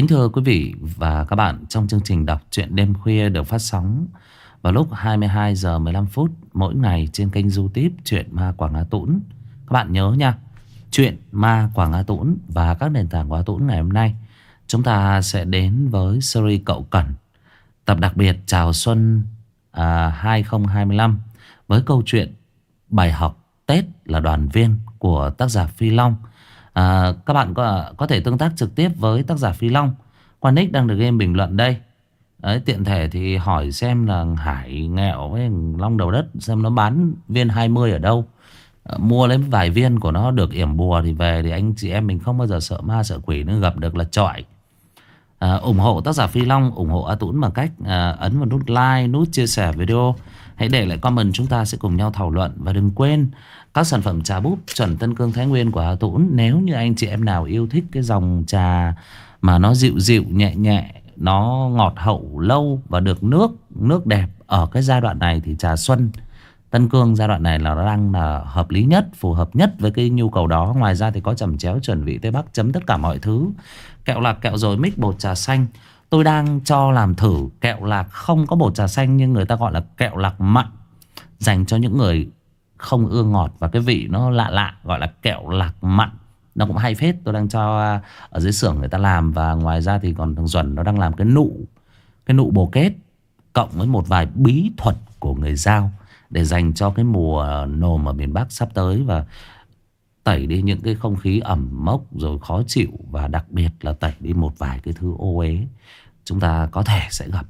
Kính thưa quý vị và các bạn Trong chương trình đọc truyện đêm khuya được phát sóng Vào lúc 22 giờ 15 phút Mỗi ngày trên kênh youtube truyện Ma Quảng Á Tũng Các bạn nhớ nha truyện Ma Quảng Á Tũng Và các nền tảng Quảng Á Tũng ngày hôm nay. Chúng ta sẽ đến với series Cậu Cẩn Tập đặc biệt Chào Xuân à, 2025 Với câu chuyện Bài học Tết là đoàn viên Của tác giả Phi Long à, Các bạn có, có thể tương tác trực tiếp với tác giả Phi Long Qua nick đang được game bình luận đây Đấy, tiện thể thì hỏi xem là Hải nghèo với Long đầu đất Xem nó bán viên 20 ở đâu à, Mua lấy vài viên của nó được yểm bùa Thì về thì anh chị em mình không bao giờ sợ ma sợ quỷ nữa gặp được là trọi à, ờ, ủng hộ tác giả Phi Long, ủng hộ A Tũng bằng cách à, ấn vào nút like, nút chia sẻ video. Hãy để lại comment chúng ta sẽ cùng nhau thảo luận. Và đừng quên các sản phẩm trà búp chuẩn Tân Cương Thái Nguyên của hà Tũng. Nếu như anh chị em nào yêu thích cái dòng trà mà nó dịu dịu, nhẹ nhẹ, nó ngọt hậu lâu và được nước, nước đẹp ở cái giai đoạn này thì trà xuân Tân Cương giai đoạn này là nó đang là hợp lý nhất, phù hợp nhất với cái nhu cầu đó. Ngoài ra thì có chẩm chéo chuẩn vị Tây Bắc chấm tất cả mọi thứ. Kẹo lạc kẹo rồi mix bột trà xanh. Tôi đang cho làm thử kẹo lạc không có bột trà xanh nhưng người ta gọi là kẹo lạc mặn. Dành cho những người không ưa ngọt và cái vị nó lạ lạ, gọi là kẹo lạc mặn. Nó cũng hay phết, tôi đang cho à, ở dưới xưởng người ta làm và ngoài ra thì còn thằng Duẩn nó đang làm cái nụ cái nụ bồ kết cộng với một vài bí thuật của người Giao để dành cho cái mùa nồm ở miền Bắc sắp tới và tẩy đi những cái không khí ẩm mốc rồi khó chịu và đặc biệt là tẩy đi một vài cái thứ ô uế chúng ta có thể sẽ gặp.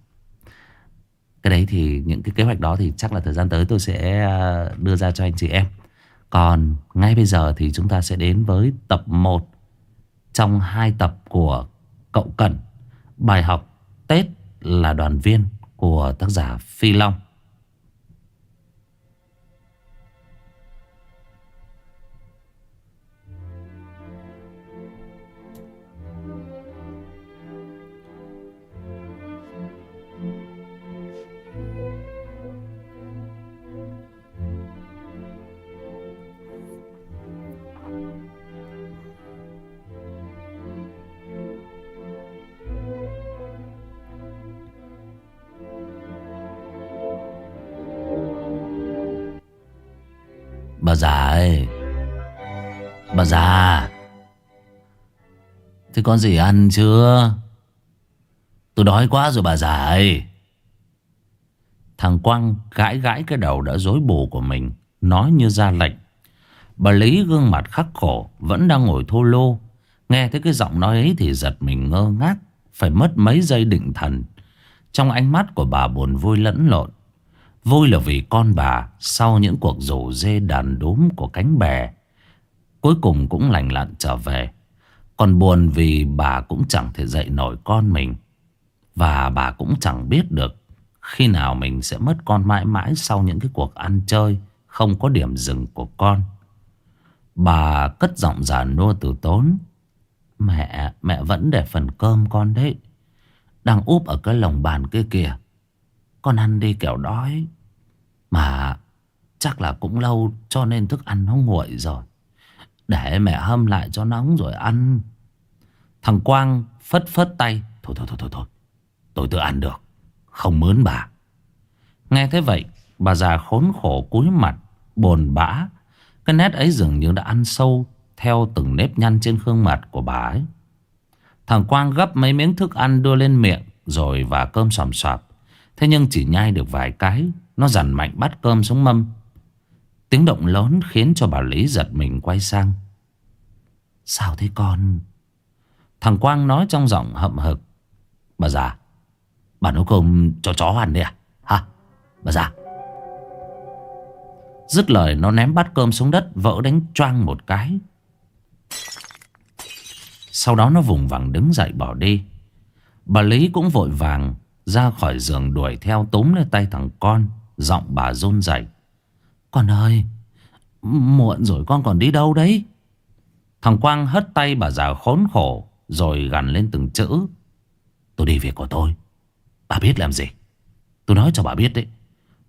Cái đấy thì những cái kế hoạch đó thì chắc là thời gian tới tôi sẽ à, đưa ra cho anh chị em. Còn ngay bây giờ thì chúng ta sẽ đến với tập 1 trong hai tập của Cậu Cẩn. Bài học Tết là đoàn viên của tác giả Phi Long. Bà già ơi. Bà già. Thế con gì ăn chưa? Tôi đói quá rồi bà già ơi. Thằng Quang gãi gãi cái đầu đã rối bù của mình, Nói như ra lệnh. Bà Lý gương mặt khắc khổ, Vẫn đang ngồi thô lô. Nghe thấy cái giọng nói ấy thì giật mình ngơ ngác, Phải mất mấy giây định thần. Trong ánh mắt của bà buồn vui lẫn lộn. Vui là vì con bà sau những cuộc rủ dê đàn đốm của cánh bè. Cuối cùng cũng lành lặn trở về. Còn buồn vì bà cũng chẳng thể dạy nổi con mình. Và bà cũng chẳng biết được Khi nào mình sẽ mất con mãi mãi sau những cái cuộc ăn chơi Không có điểm dừng của con. Bà cất giọng già nua từ tốn Mẹ, mẹ vẫn để phần cơm con đấy. Đang úp ở cái lồng bàn kia kìa con ăn đi kẻo đói. Mà chắc là cũng lâu cho nên thức ăn nó nguội rồi. Để mẹ hâm lại cho nóng rồi ăn. Thằng Quang phất phất tay. Thôi thôi thôi thôi thôi. Tôi tự ăn được. Không mướn bà. Nghe thế vậy, Bà già khốn khổ cúi mặt Bồn bã. Cái nét ấy dường như đã ăn sâu Theo từng nếp nhăn trên gương mặt của bà ấy. Thằng Quang gấp mấy miếng thức ăn đưa lên miệng Rồi và cơm sòm sọp Thế nhưng chỉ nhai được vài cái, Nó dằn mạnh bắt cơm xuống mâm. Tiếng động lớn khiến cho bà Lý giật mình quay sang. Sao thế con? Thằng Quang nói trong giọng hậm hực. Bà già, Bà nấu cơm cho chó ăn đi à? Hả bà già. Dứt lời, nó ném bát cơm xuống đất, Vỡ đánh choang một cái. Sau đó nó vùng vằng đứng dậy bỏ đi. Bà Lý cũng vội vàng ra khỏi giường đuổi theo túm lên tay thằng con, Giọng bà run rẩy. Con ơi, Muộn rồi con còn đi đâu đấy? Thằng Quang hất tay bà già khốn khổ, Rồi gằn lên từng chữ. Tôi đi việc của tôi. Bà biết làm gì? Tôi nói cho bà biết đấy.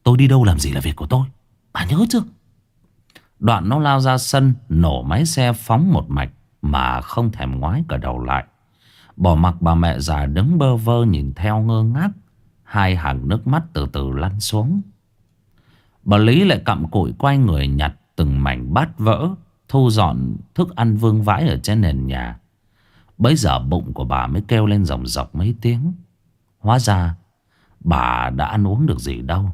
Tôi đi đâu làm gì là việc của tôi? Bà nhớ chưa? Đoạn nó lao ra sân, Nổ máy xe phóng một mạch Mà không thèm ngoái cả đầu lại. Bỏ mặc bà mẹ già đứng bơ vơ nhìn theo ngơ ngác, Hai hàng nước mắt từ từ lăn xuống. Bà Lý lại cặm cụi quay người nhặt từng mảnh bát vỡ, Thu dọn thức ăn vương vãi ở trên nền nhà. Bấy giờ bụng của bà mới kêu lên ròng rọc mấy tiếng. Hóa ra, bà đã ăn uống được gì đâu.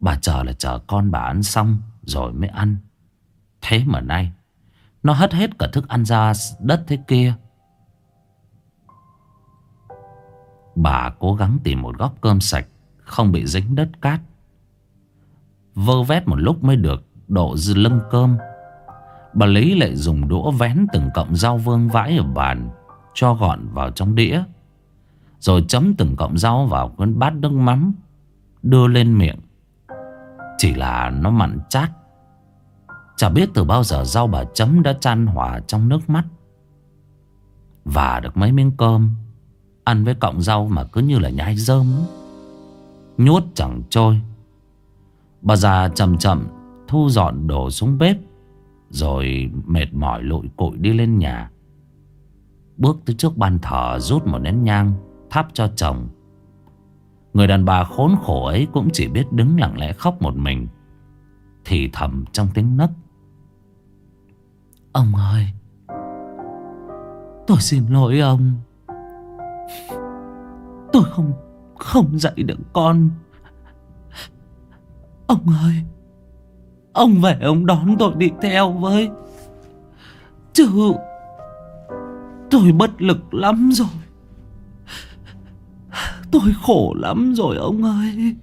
Bà chờ là chờ con bà ăn xong rồi mới ăn. Thế mà nay, Nó hất hết cả thức ăn ra đất thế kia. Bà cố gắng tìm một góc cơm sạch, Không bị dính đất cát. Vơ vét một lúc mới được Độ dư lưng cơm. Bà Lý lại dùng đũa vén từng cọng rau vương vãi ở bàn, Cho gọn vào trong đĩa, Rồi chấm từng cọng rau vào cái bát nước mắm, Đưa lên miệng. Chỉ là nó mặn chát. Chả biết từ bao giờ rau bà chấm đã chan hòa trong nước mắt. Và được mấy miếng cơm Ăn với cọng rau mà cứ như là nhai rơm Nhuốt chẳng trôi. Bà già chậm chậm thu dọn đồ xuống bếp, Rồi mệt mỏi lội cội đi lên nhà. Bước tới trước ban thờ rút một nén nhang, Thắp cho chồng. Người đàn bà khốn khổ ấy cũng chỉ biết đứng lặng lẽ khóc một mình, Thì thầm trong tiếng nấc. Ông ơi, Tôi xin lỗi ông. Tôi không Không dạy được con. Ông ơi, Ông về ông đón tôi đi theo với. Chứ Tôi bất lực lắm rồi. Tôi khổ lắm rồi, ông ơi.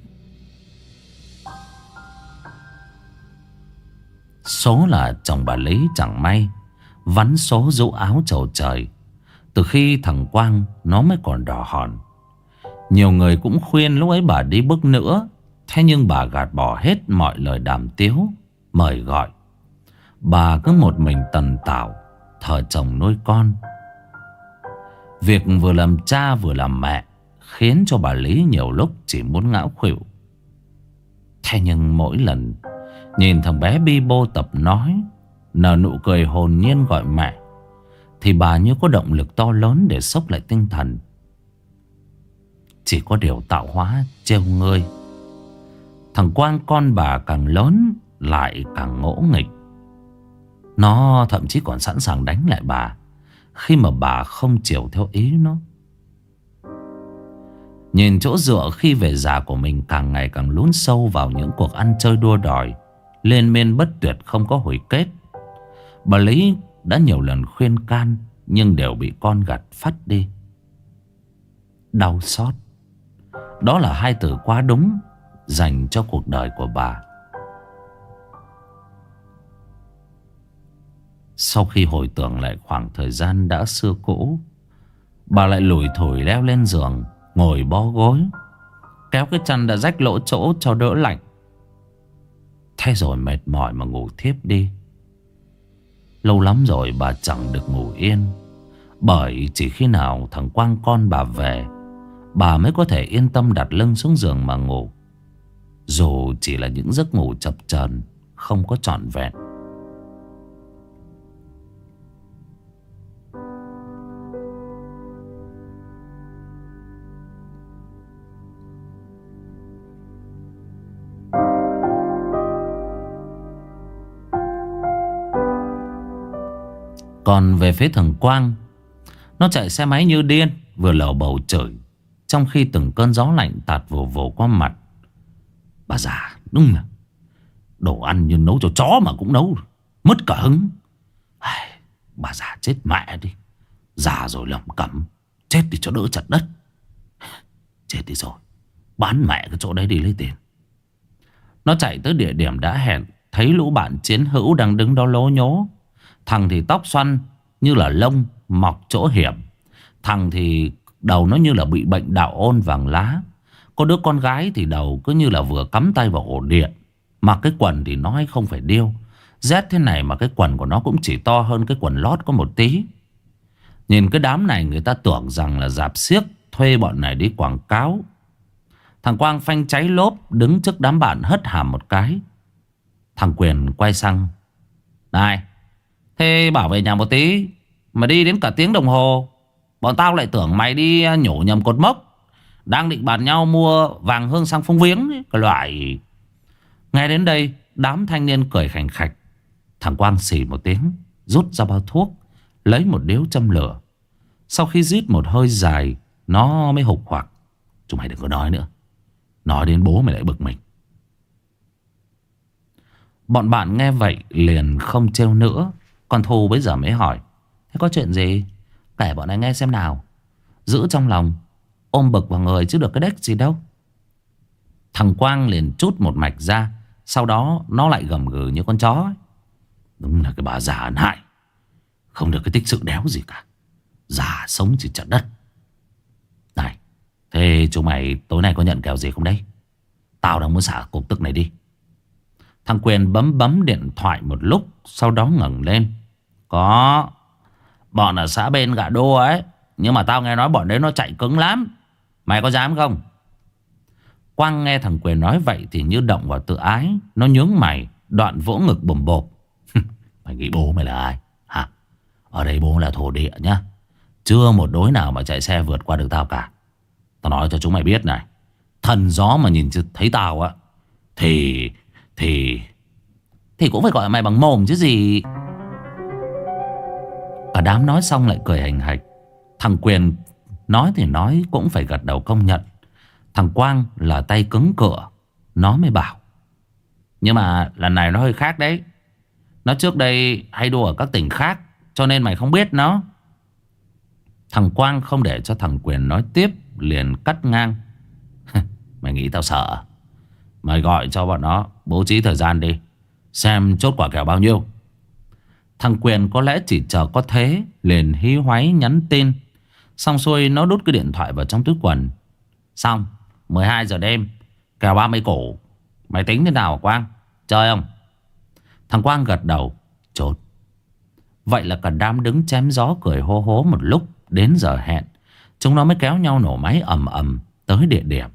Số là chồng bà Lý chẳng may, Vắn số rũ áo trầu trời. Từ khi thằng Quang Nó mới còn đỏ hòn. Nhiều người cũng khuyên lúc ấy bà đi bước nữa. Thế nhưng bà gạt bỏ hết mọi lời đàm tiếu, Mời gọi. Bà cứ một mình tần tảo, Thờ chồng nuôi con. Việc vừa làm cha vừa làm mẹ Khiến cho bà Lý nhiều lúc chỉ muốn ngã khuỷu Thế nhưng mỗi lần Nhìn thằng bé Bibo tập nói, Nở nụ cười hồn nhiên gọi mẹ. Thì bà như có động lực to lớn để sốc lại tinh thần. Chỉ có điều tạo hóa trêu ngươi. Thằng Quang con bà càng lớn Lại càng ngỗ nghịch. Nó thậm chí còn sẵn sàng đánh lại bà Khi mà bà không chiều theo ý nó. Nhìn chỗ dựa khi về già của mình càng ngày càng lún sâu vào những cuộc ăn chơi đua đòi Lên men bất tuyệt không có hồi kết. Bà Lý đã nhiều lần khuyên can Nhưng đều bị con gặt phát đi. Đau xót. Đó là hai từ quá đúng Dành cho cuộc đời của bà. Sau khi hồi tưởng lại khoảng thời gian đã xưa cũ, Bà lại lủi thổi leo lên giường, Ngồi bó gối, Kéo cái chăn đã rách lỗ chỗ cho đỡ lạnh. Thế rồi mệt mỏi mà ngủ thiếp đi. Lâu lắm rồi bà chẳng được ngủ yên. Bởi chỉ khi nào thằng Quang con bà về, Bà mới có thể yên tâm đặt lưng xuống giường mà ngủ. Dù chỉ là những giấc ngủ chập chờn, Không có trọn vẹn. Còn về phía thằng Quang. Nó chạy xe máy như điên Vừa lầu bầu trời Trong khi từng cơn gió lạnh tạt vồ vồ qua mặt. Bà già đúng là Đồ ăn như nấu cho chó mà cũng nấu Mất cả hứng. Ai, Bà già chết mẹ đi. Già rồi lầm cẩm Chết đi cho đỡ chặt đất. Chết đi rồi Bán mẹ cái chỗ đấy đi lấy tiền. Nó chạy tới địa điểm đã hẹn Thấy lũ bạn chiến hữu đang đứng đó lố nhố. Thằng thì tóc xoăn như là lông mọc chỗ hiểm. Thằng thì đầu nó như là bị bệnh đạo ôn vàng lá. Có đứa con gái thì đầu cứ như là vừa cắm tay vào ổ điện. Mặc cái quần thì nói không phải điêu. Rét thế này mà cái quần của nó cũng chỉ to hơn cái quần lót có một tí. Nhìn cái đám này người ta tưởng rằng là dạp xiếc thuê bọn này đi quảng cáo. Thằng Quang phanh cháy lốp đứng trước đám bạn hất hàm một cái. Thằng Quyền quay sang. Này, Thế bảo về nhà một tí, Mà đi đến cả tiếng đồng hồ, Bọn tao lại tưởng mày đi à, nhổ nhầm cột mốc. Đang định bàn nhau mua vàng hương sang phong viếng Cái loại. Nghe đến đây, Đám thanh niên cười khảnh khạch. Thằng Quang xỉ một tiếng, Rút ra bao thuốc, Lấy một điếu châm lửa. Sau khi rít một hơi dài, Nó mới hụt hoặc Chúng mày đừng có nói nữa. Nói đến bố mày lại bực mình. Bọn bạn nghe vậy liền không trêu nữa. Còn Thu bây giờ mới hỏi, Thế có chuyện gì? Kể bọn này nghe xem nào. Giữ trong lòng, Ôm bực vào người chứ được cái đếch gì đâu. Thằng Quang liền chút một mạch ra, Sau đó nó lại gầm gừ như con chó ấy. Đúng là cái bà già ẩn hại, Không được cái tích sự đéo gì cả, Già sống chỉ chặt đất. Này, Thế chúng mày tối nay có nhận kèo gì không đấy? Tao đang muốn xả cục tức này đi. Thằng Quyền bấm bấm điện thoại một lúc, Sau đó ngẩng lên. Có. Bọn ở xã bên gạ đô ấy, Nhưng mà tao nghe nói bọn đấy nó chạy cứng lắm. Mày có dám không? Quang nghe thằng Quyền nói vậy Thì như động vào tự ái. Nó nhướng mày, Đoạn vỗ ngực bồm bộp. Mày nghĩ bố mày là ai? Hả? Ở đây bố là thổ địa nhá. Chưa một đối nào mà chạy xe vượt qua được tao cả. Tao nói cho chúng mày biết này. Thần gió mà nhìn thấy tao á, Thì Thì Thì cũng phải gọi mày bằng mồm chứ gì. Cả đám nói xong lại cười hành hạch. Thằng Quyền Nói thì nói, cũng phải gật đầu công nhận. Thằng Quang là tay cứng cửa, Nó mới bảo. Nhưng mà lần này nó hơi khác đấy. Nó trước đây hay đua ở các tỉnh khác, Cho nên mày không biết nó. Thằng Quang không để cho thằng Quyền nói tiếp, Liền cắt ngang. Mày nghĩ tao sợ à? Mày gọi cho bọn nó bố trí thời gian đi, Xem chốt quả kèo bao nhiêu. Thằng Quyền có lẽ chỉ chờ có thế, Liền hí hoáy nhắn tin. Xong xuôi nó đút cái điện thoại vào trong túi quần. Xong 12 giờ đêm, Kèo 30 cổ. Mày tính thế nào Quang? Chơi không? Thằng Quang gật đầu Chốt Vậy là cả đám đứng chém gió cười hô hố một lúc, Đến giờ hẹn. Chúng nó mới kéo nhau nổ máy ầm ầm Tới địa điểm.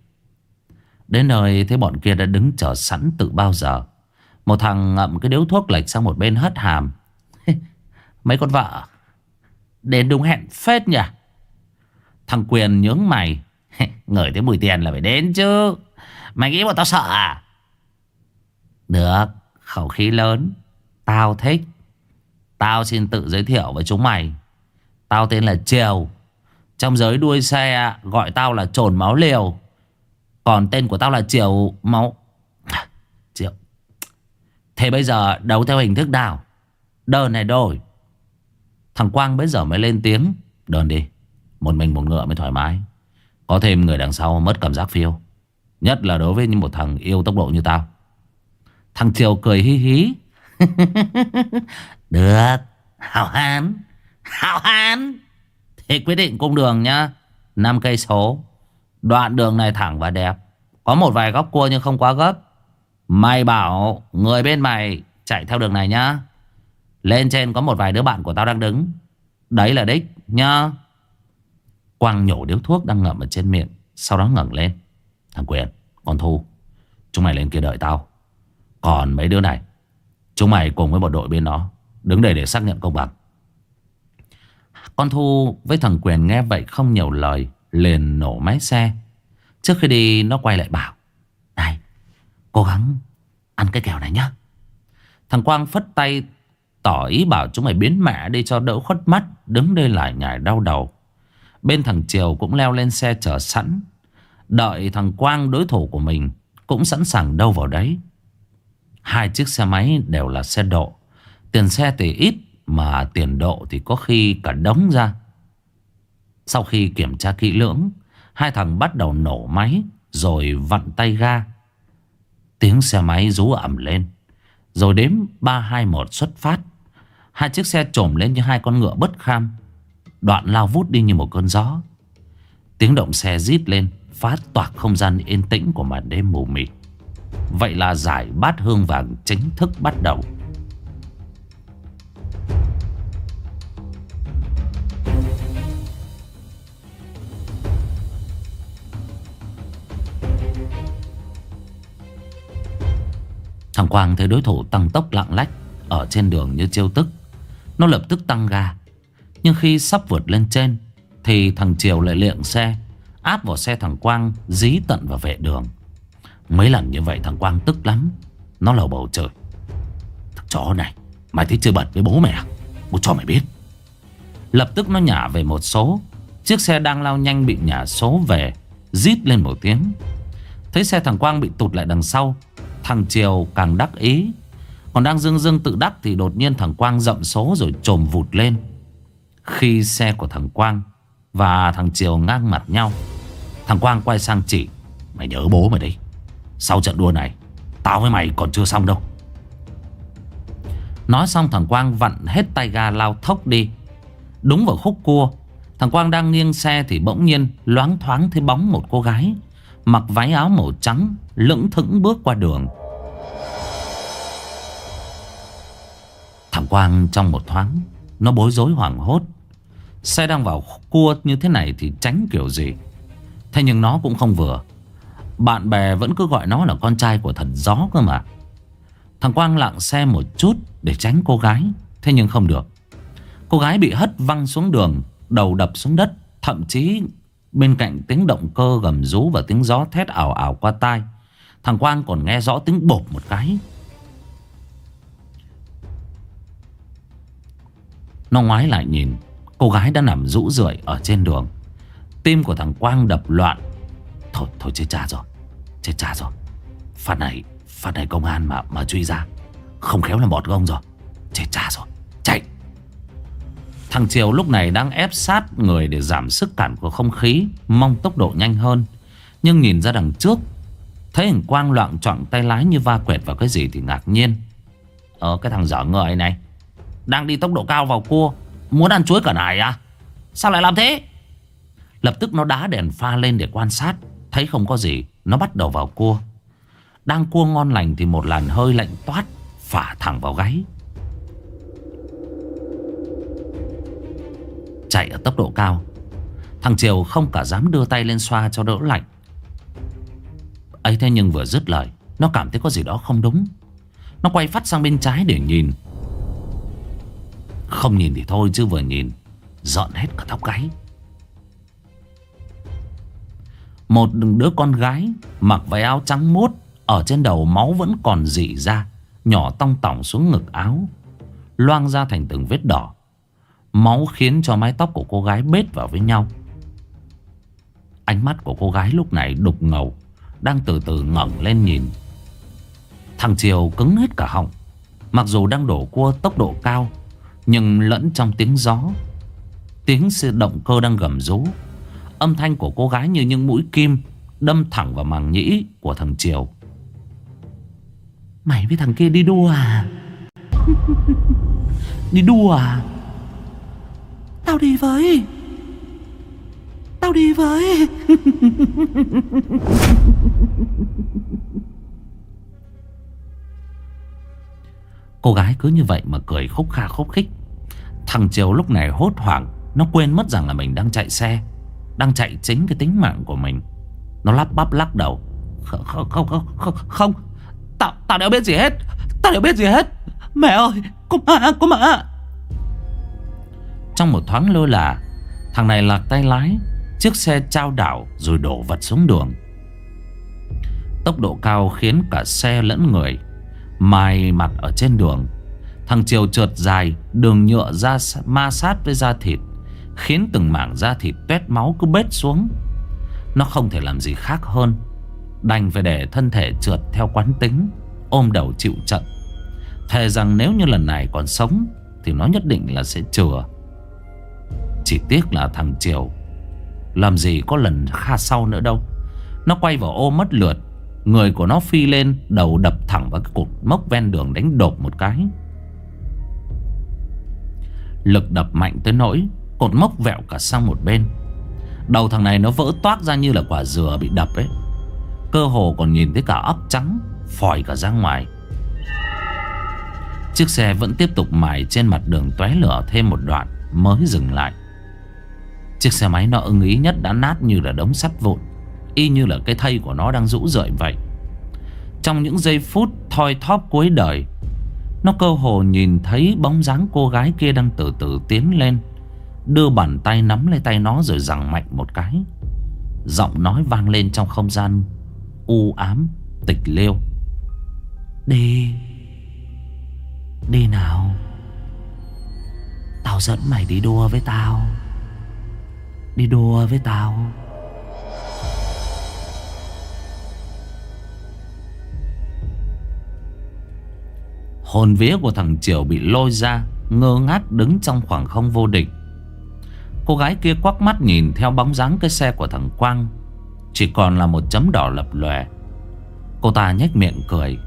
Đến nơi thấy bọn kia đã đứng chờ sẵn từ bao giờ. Một thằng ngậm cái điếu thuốc lệch sang một bên hất hàm. Mấy con vợ? Đến đúng hẹn phết nhỉ? Thằng Quyền nhướng mày. Ngửi thấy mùi tiền là phải đến chứ. Mày nghĩ bọn tao sợ à? Được, Khẩu khí lớn. Tao thích. Tao xin tự giới thiệu với chúng mày. Tao tên là Triều. Trong giới đuôi xe, gọi tao là trồn máu liều. Còn tên của tao là Triều máu Triều Thế bây giờ đấu theo hình thức nào? Đơn này đổi Thằng Quang bây giờ mới lên tiếng. Đơn đi, Một mình một ngựa mới thoải mái. Có thêm người đằng sau mất cảm giác phiêu. Nhất là đối với một thằng yêu tốc độ như tao. Thằng Triều cười hí hí. Được. Hảo hán. Hảo hán. Thì quyết định cung đường nhá. 5 cây số. Đoạn đường này thẳng và đẹp. Có một vài góc cua nhưng không quá gấp. Mày bảo người bên mày chạy theo đường này nhá. Lên trên có một vài đứa bạn của tao đang đứng. Đấy là đích nhá. Quang nhổ điếu thuốc đang ngậm ở trên miệng Sau đó ngẩng lên. Thằng Quyền, con Thu Chúng mày lên kia đợi tao. Còn mấy đứa này Chúng mày cùng với một đội bên đó Đứng đây để xác nhận công bằng. Con Thu với thằng Quyền nghe vậy không nhiều lời Liền nổ máy xe. Trước khi đi nó quay lại bảo Này cố gắng ăn cái kẹo này nhá. Thằng Quang phất tay Tỏ ý bảo chúng mày biến mẹ đi cho đỡ khuất mắt Đứng đây lại nhảy đau đầu. Bên thằng Triều cũng leo lên xe chờ sẵn. Đợi thằng Quang đối thủ của mình Cũng sẵn sàng đâu vào đấy. Hai chiếc xe máy đều là xe độ. Tiền xe thì ít Mà tiền độ thì có khi cả đống ra. Sau khi kiểm tra kỹ lưỡng Hai thằng bắt đầu nổ máy Rồi vặn tay ga. Tiếng xe máy rú ẩm lên. Rồi đếm 3, 2, 1 xuất phát. Hai chiếc xe trồm lên như hai con ngựa bất kham. Đoạn lao vút đi như một cơn gió. Tiếng động xe rít lên, Phát toạc không gian yên tĩnh của màn đêm mù mịt. Vậy là giải bát hương vàng chính thức bắt đầu. Thằng Quang thấy đối thủ tăng tốc lạng lách Ở trên đường như chiêu tức. Nó lập tức tăng ga. Nhưng khi sắp vượt lên trên, Thì thằng Triều lại liệng xe, Áp vào xe thằng Quang, Dí tận vào vệ đường. Mấy lần như vậy thằng Quang tức lắm. Nó lầu bầu trời. Thằng chó này, Mày thấy chưa bật với bố mẹ à? Bố cho mày biết. Lập tức nó nhả về một số. Chiếc xe đang lao nhanh bị nhả số về, Rít lên một tiếng. Thấy xe thằng Quang bị tụt lại đằng sau, Thằng Triều càng đắc ý. Còn đang dưng dưng tự đắc Thì đột nhiên thằng Quang dậm số rồi trồm vụt lên. Khi xe của thằng Quang Và thằng Triều ngang mặt nhau, Thằng Quang quay sang chỉ Mày nhớ bố mày đấy. Sau trận đua này, Tao với mày còn chưa xong đâu. Nói xong thằng Quang vặn hết tay ga lao thốc đi. Đúng vào khúc cua, Thằng Quang đang nghiêng xe thì bỗng nhiên Loáng thoáng thấy bóng một cô gái, Mặc váy áo màu trắng, Lững thững bước qua đường. Thằng Quang trong một thoáng. Nó bối rối hoảng hốt. Xe đang vào cua như thế này Thì tránh kiểu gì? Thế nhưng nó cũng không vừa. Bạn bè vẫn cứ gọi nó là con trai của thần gió cơ mà. Thằng Quang lặng xe một chút Để tránh cô gái. Thế nhưng không được. Cô gái bị hất văng xuống đường, Đầu đập xuống đất, Thậm chí bên cạnh tiếng động cơ gầm rú Và tiếng gió thét ảo ảo qua tai. Thằng Quang còn nghe rõ tiếng bột một cái. Nó ngoái lại nhìn. Cô gái đã nằm rũ rượi ở trên đường. Tim của thằng Quang đập loạn. Thôi thôi, chết cha rồi. Chết cha rồi. Phát này Phát này công an mà mà truy ra. Không khéo là bọt gông rồi. Chết cha rồi. Chạy. Thằng Triều lúc này đang ép sát người để giảm sức cản của không khí, Mong tốc độ nhanh hơn. Nhưng nhìn ra đằng trước, Thấy hình quang loạn trọng tay lái như va quẹt vào cái gì thì ngạc nhiên. Ờ cái thằng dở người này. Đang đi tốc độ cao vào cua. Muốn ăn chuối cả này à? Sao lại làm thế? Lập tức nó đá đèn pha lên để quan sát. Thấy không có gì, Nó bắt đầu vào cua. Đang cua ngon lành thì một làn hơi lạnh toát Phả thẳng vào gáy. Chạy ở tốc độ cao. Thằng Triều không cả dám đưa tay lên xoa cho đỡ lạnh. Ấy thế nhưng vừa dứt lời, Nó cảm thấy có gì đó không đúng. Nó quay phát sang bên trái để nhìn. Không nhìn thì thôi, chứ vừa nhìn, Dọn hết cả tóc gáy. Một đứa con gái Mặc váy áo trắng muốt, Ở trên đầu máu vẫn còn dị ra, Nhỏ tong tỏng xuống ngực áo, Loang ra thành từng vết đỏ. Máu khiến cho mái tóc của cô gái bết vào với nhau. Ánh mắt của cô gái lúc này đục ngầu, Đang từ từ ngẩng lên nhìn. Thằng Triều cứng hết cả họng, Mặc dù đang đổ cua tốc độ cao nhưng lẫn trong tiếng gió, Tiếng xe động cơ đang gầm rú. Âm thanh của cô gái như những mũi kim Đâm thẳng vào màng nhĩ của thằng Triều. Mày với thằng kia đi đua à? Đi đua à? Tao đi với. Tao đi với. Cô gái cứ như vậy mà cười khúc kha khúc khích. Thằng Triều lúc này hốt hoảng Nó quên mất rằng là mình đang chạy xe Đang chạy chính cái tính mạng của mình. Nó lắp bắp lắc đầu. Không không không không không, không. Tao, tao đều biết gì hết Tao đều biết gì hết. Mẹ ơi cô mà cô mà Trong một thoáng lơ là Thằng này lạc tay lái Chiếc xe trao đảo rồi đổ vật xuống đường. Tốc độ cao khiến cả xe lẫn người Mài mặt ở trên đường. Thằng Triều trượt dài Đường nhựa ra ma sát với da thịt, Khiến từng mảng da thịt tuét máu cứ bết xuống. Nó không thể làm gì khác hơn, Đành phải để thân thể trượt theo quán tính, Ôm đầu chịu trận. Thề rằng nếu như lần này còn sống, Thì nó nhất định là sẽ chừa. Chỉ tiếc là thằng Triều, Làm gì có lần kha sau nữa đâu. Nó quay vào ô mất lượt Người của nó phi lên, Đầu đập thẳng vào cái cột mốc ven đường đánh đột một cái. Lực đập mạnh tới nỗi Cột mốc vẹo cả sang một bên. Đầu thằng này nó vỡ toát ra như là quả dừa bị đập ấy. Cơ hồ còn nhìn thấy cả óc trắng, Phòi cả ra ngoài. Chiếc xe vẫn tiếp tục mài trên mặt đường tóe lửa thêm một đoạn Mới dừng lại. Chiếc xe máy nó ưng ý nhất đã nát như là đống sắt vụn. Y như là cái thây của nó đang rũ rượi vậy. Trong những giây phút thoi thóp cuối đời, Nó cơ hồ nhìn thấy bóng dáng cô gái kia đang từ từ tiến lên, Đưa bàn tay nắm lấy tay nó rồi giằng mạnh một cái. Giọng nói vang lên trong không gian U ám, Tịch liêu. Đi Đi nào. Tao dẫn mày đi đua với tao. Đi đua với tao. Hồn vía của thằng Triều bị lôi ra, Ngơ ngác đứng trong khoảng không vô định Cô gái kia quắc mắt nhìn theo bóng dáng cái xe của thằng Quang, Chỉ còn là một chấm đỏ lập lòe. Cô ta nhếch miệng cười.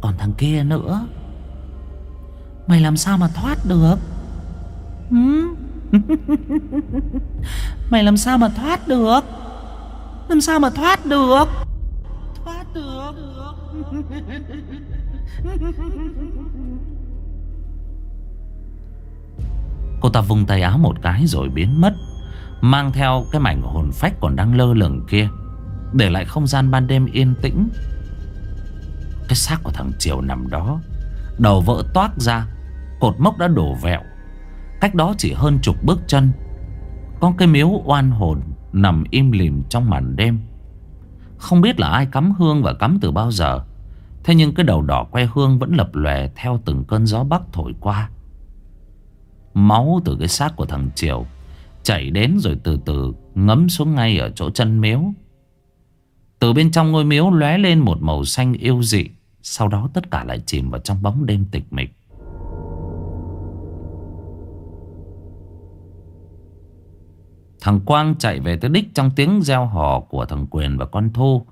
Còn thằng kia nữa? Mày làm sao mà thoát được? Mày làm sao mà thoát được? Làm sao mà thoát được? Thoát được. Cô ta vung tay áo một cái rồi biến mất, Mang theo cái mảnh hồn phách còn đang lơ lửng kia, Để lại không gian ban đêm yên tĩnh. Cái xác của thằng Triều nằm đó, Đầu vỡ toát ra, Cột mốc đã đổ vẹo. Cách đó chỉ hơn chục bước chân, Có cái miếu oan hồn Nằm im lìm trong màn đêm. Không biết là ai cắm hương và cắm từ bao giờ Thế nhưng cái đầu đỏ que hương vẫn lập lòe Theo từng cơn gió bắc thổi qua Máu từ cái xác của thằng Triều Chảy đến rồi từ từ Ngấm xuống ngay ở chỗ chân miếu Từ bên trong ngôi miếu lóe lên một màu xanh yêu dị, Sau đó tất cả lại chìm vào trong bóng đêm tịch mịch Thằng Quang chạy về tới đích trong tiếng reo hò của thằng Quyền và con Thu.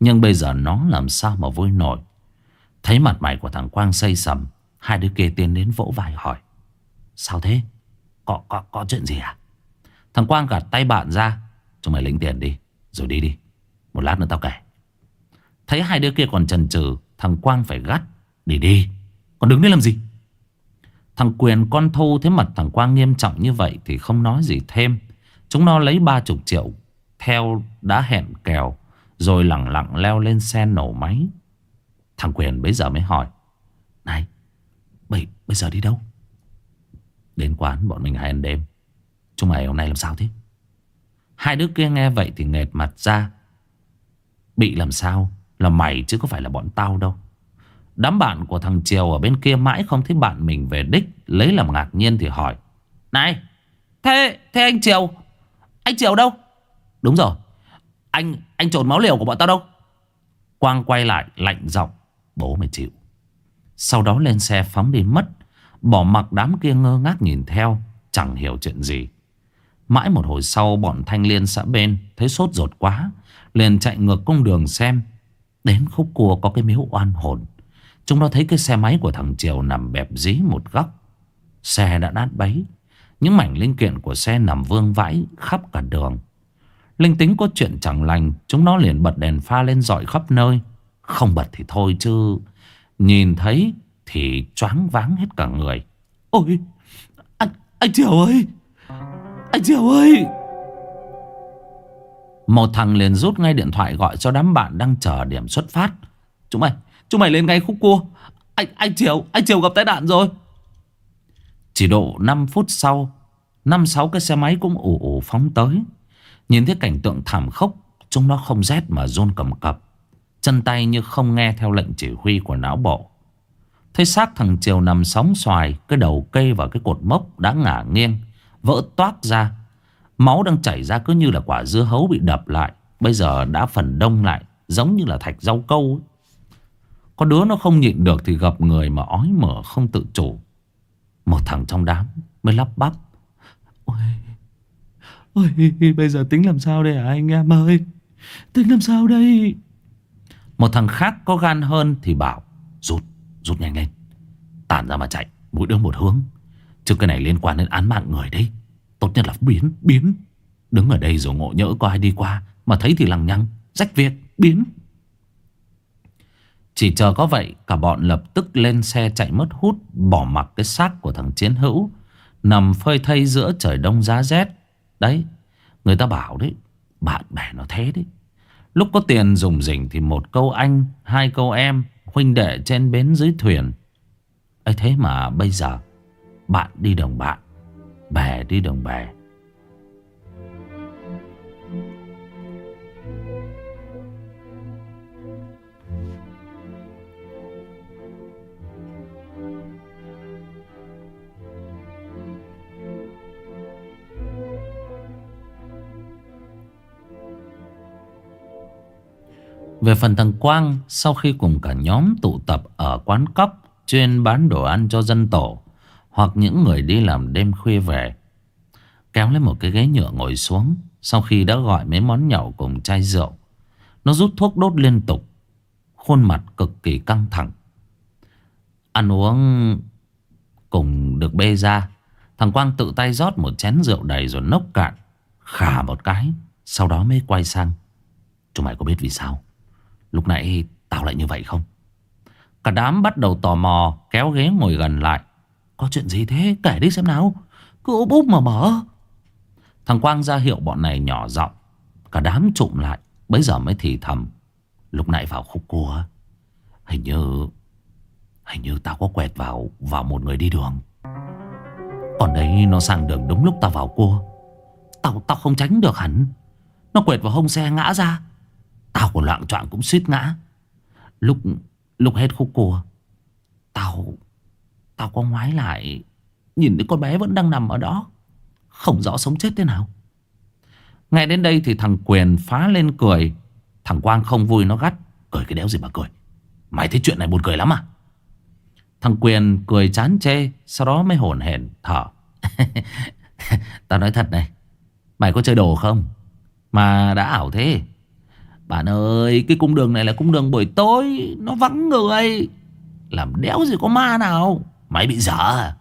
Nhưng bây giờ nó làm sao mà vui nổi. Thấy mặt mày của thằng Quang xây sầm. Hai đứa kia tiến đến vỗ vai hỏi. Sao thế? Có, có, có chuyện gì à? Thằng Quang gạt tay bạn ra. Chúng mày lính tiền đi. Rồi đi đi. Một lát nữa tao kể. Thấy hai đứa kia còn chần chừ Thằng Quang phải gắt. Đi đi. Còn đứng đây làm gì? Thằng Quyền con Thu thấy mặt thằng Quang nghiêm trọng như vậy Thì không nói gì thêm Chúng nó lấy ba chục triệu Theo đã hẹn kèo Rồi lặng lặng leo lên xe nổ máy Thằng Quyền bây giờ mới hỏi Này Bây, bây giờ đi đâu? Đến quán bọn mình hai ăn đêm. Chúng mày hôm nay làm sao thế? Hai đứa kia nghe vậy thì nghệt mặt ra. Bị làm sao? Là mày chứ có phải là bọn tao đâu. Đám bạn của thằng Triều ở bên kia mãi không thấy bạn mình về đích Lấy làm ngạc nhiên thì hỏi Này Thế, thế anh Triều anh Triều đâu? Đúng rồi Anh anh trộn máu liều của bọn tao đâu? Quang quay lại lạnh giọng Bố mày chịu. Sau đó lên xe phóng đi mất Bỏ mặc đám kia ngơ ngác nhìn theo Chẳng hiểu chuyện gì. Mãi một hồi sau bọn thanh liên xã bên Thấy sốt ruột quá Liền chạy ngược cung đường xem. Đến khúc cua có cái miếu oan hồn. Chúng nó thấy cái xe máy của thằng Triều nằm bẹp dí một góc. Xe đã nát bấy. Những mảnh linh kiện của xe nằm vương vãi khắp cả đường. Linh tính có chuyện chẳng lành, chúng nó liền bật đèn pha lên dọi khắp nơi. Không bật thì thôi chứ. Nhìn thấy thì choáng váng hết cả người. Ôi, anh, anh Triều ơi! Anh Triều ơi! Một thằng liền rút ngay điện thoại gọi cho đám bạn đang chờ điểm xuất phát. Chúng mày, chúng mày lên ngay khúc cua. Anh, anh Triều, anh Triều gặp tai nạn rồi. Chỉ độ 5 phút sau năm sáu cái xe máy cũng ủ ủ phóng tới Nhìn thấy cảnh tượng thảm khốc Chúng nó không rét mà run cầm cập Chân tay như không nghe theo lệnh chỉ huy của não bộ. Thấy xác thằng Triều nằm sóng xoài, Cái đầu cây và cái cột mốc đã ngả nghiêng, Vỡ toát ra. Máu đang chảy ra cứ như là quả dưa hấu bị đập lại, Bây giờ đã phần đông lại, Giống như là thạch rau câu ấy. Có đứa nó không nhịn được Thì gặp người mà ói mở không tự chủ. Một thằng trong đám mới lắp bắp. Ôi Ôi, bây giờ tính làm sao đây hả anh em ơi? Tính làm sao đây? Một thằng khác có gan hơn thì bảo Rút, rút nhanh lên. Tản ra mà chạy, mũi đứng một hướng. Chứ cái này liên quan đến án mạng người đấy. Tốt nhất là biến, biến. Đứng ở đây rồi ngộ nhỡ có ai đi qua Mà thấy thì lằng nhăng, rách việc, biến. Chỉ chờ có vậy Cả bọn lập tức lên xe chạy mất hút Bỏ mặc cái xác của thằng chiến hữu Nằm phơi thây giữa trời đông giá rét. Đấy Người ta bảo đấy Bạn bè nó thế đấy. Lúc có tiền dùng rỉnh thì một câu anh, Hai câu em, Huynh đệ trên bến dưới thuyền. Ấy thế mà bây giờ Bạn đi đồng bạn, Bè đi đồng bè. Về phần thằng Quang, Sau khi cùng cả nhóm tụ tập Ở quán cóc chuyên bán đồ ăn cho dân tổ, Hoặc những người đi làm đêm khuya về, Kéo lên một cái ghế nhựa ngồi xuống, Sau khi đã gọi mấy món nhậu cùng chai rượu, Nó rút thuốc đốt liên tục, Khuôn mặt cực kỳ căng thẳng. Ăn uống cùng được bê ra, Thằng Quang tự tay rót một chén rượu đầy rồi nốc cạn, Khả một cái, Sau đó mới quay sang. Chúng mày có biết vì sao? Lúc nãy tao lại như vậy không? Cả đám bắt đầu tò mò, Kéo ghế ngồi gần lại. Có chuyện gì thế? Kể đi xem nào. Cứ úp úp mà mở. Thằng Quang ra hiệu bọn này nhỏ giọng. Cả đám trụm lại. Bây giờ mới thì thầm. Lúc nãy vào khúc cua Hình như Hình như tao có quẹt vào Vào một người đi đường. Còn đấy nó sang đường đúng lúc tao vào cua. Tao tao không tránh được hẳn. Nó quẹt vào hông xe ngã ra. Tao còn loạn trọng cũng suýt ngã. Lúc lúc hết khúc cua, Tao Tao có ngoái lại. Nhìn thấy con bé vẫn đang nằm ở đó, Không rõ sống chết thế nào. Ngay đến đây thì thằng Quyền phá lên cười. Thằng Quang không vui nó gắt, Cười cái đéo gì mà cười. Mày thấy chuyện này buồn cười lắm à? Thằng Quyền cười chán chê, Sau đó mới hồn hển thở. Tao nói thật này, Mày có chơi đồ không? Mà đã ảo thế bạn ơi, cái cung đường này là cung đường buổi tối. Nó vắng người. Làm đéo gì có ma nào. Mày bị dở à?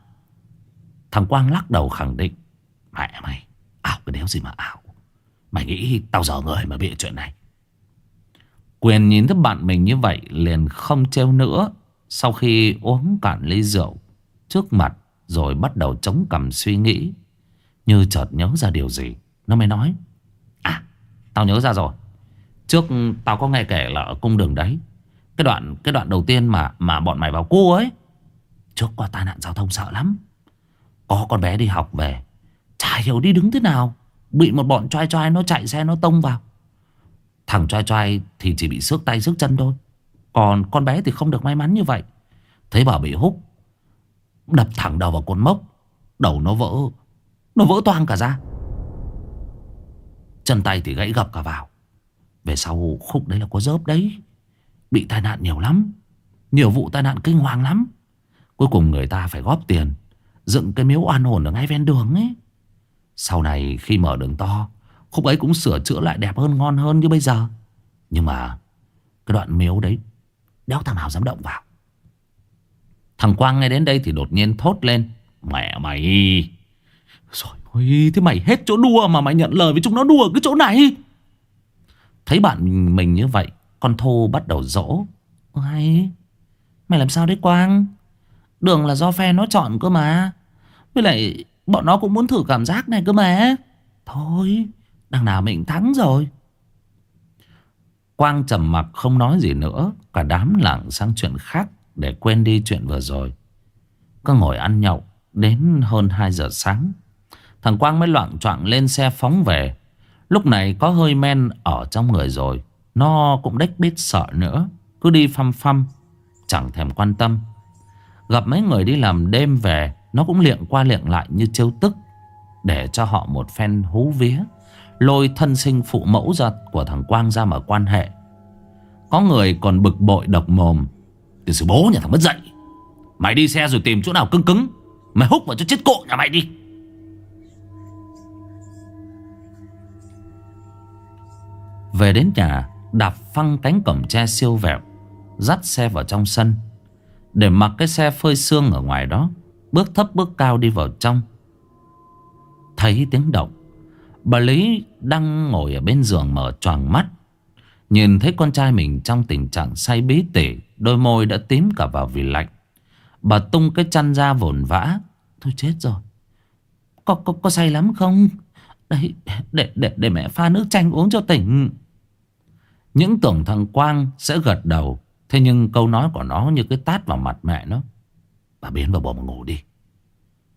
Thằng Quang lắc đầu khẳng định. Mẹ mày, ảo cái đéo gì mà ảo. Mày nghĩ tao dở người mà bị chuyện này. Quyền nhìn thấy bạn mình như vậy Liền không treo nữa. Sau khi uống cạn ly rượu Trước mặt Rồi bắt đầu chống cằm suy nghĩ, Như chợt nhớ ra điều gì, Nó mới nói À tao nhớ ra rồi. Trước tao có nghe kể là ở cung đường đấy, Cái đoạn cái đoạn đầu tiên mà mà bọn mày vào cua ấy, Trước qua tai nạn giao thông sợ lắm. Có con bé đi học về, Chả hiểu đi đứng thế nào, Bị một bọn trai trai nó chạy xe nó tông vào. Thằng trai trai thì chỉ bị xước tay xước chân thôi, Còn con bé thì không được may mắn như vậy. Thấy bảo bị húc Đập thẳng đầu vào cột mốc, Đầu nó vỡ Nó vỡ toang cả ra. Chân tay thì gãy gập cả vào về sau khúc đấy là có dớp đấy. Bị tai nạn nhiều lắm. Nhiều vụ tai nạn kinh hoàng lắm. Cuối cùng người ta phải góp tiền Dựng cái miếu oan hồn ở ngay ven đường ấy. Sau này khi mở đường to Khúc ấy cũng sửa chữa lại đẹp hơn ngon hơn như bây giờ. Nhưng mà Cái đoạn miếu đấy Đéo thằng nào dám động vào. Thằng Quang nghe đến đây thì đột nhiên thốt lên Mẹ mày. Rồi ôi, thế mày hết chỗ đua mà mày nhận lời với chúng nó đùa cái chỗ này. Thấy bạn mình như vậy, Con Thu bắt đầu dỗ. Hay Mày làm sao đấy, Quang? Đường là do phe nó chọn cơ mà. Với lại, bọn nó cũng muốn thử cảm giác này cơ mà. Thôi, Đằng nào mình thắng rồi. Quang trầm mặc, không nói gì nữa. Cả đám lặng sang chuyện khác Để quên đi chuyện vừa rồi. Cứ ngồi ăn nhậu Đến hơn 2 giờ sáng. Thằng Quang mới loạn choạng lên xe phóng về. Lúc này có hơi men ở trong người rồi. Nó cũng đếch biết sợ nữa. Cứ đi phăm phăm, Chẳng thèm quan tâm. Gặp mấy người đi làm đêm về, Nó cũng liệng qua liệng lại như trêu tức, Để cho họ một phen hú vía. Lôi thân sinh phụ mẫu ra của thằng Quang ra mở quan hệ. Có người còn bực bội độc mồm. Từ sự bố, nhà thằng mất dậy. Mày đi xe rồi tìm chỗ nào cứng cứng. Mày hút vào cho chết cộ nhà mày đi. Về đến nhà Đạp phăng cánh cổng tre siêu vẹo Dắt xe vào trong sân. Để mặc cái xe phơi xương ở ngoài đó Bước thấp bước cao đi vào trong. Thấy tiếng động Bà Lý đang ngồi ở bên giường mở tròn mắt. Nhìn thấy con trai mình trong tình trạng say bí tỉ Đôi môi đã tím cả vào vì lạnh. Bà tung cái chăn ra vồn vã Thôi chết rồi. Có, có, có say lắm không? Đấy để, để, để mẹ pha nước chanh uống cho tỉnh. Những tưởng thằng Quang sẽ gật đầu. Thế nhưng câu nói của nó như cái tát vào mặt mẹ nó. Bà biến vào bò mà ngủ đi.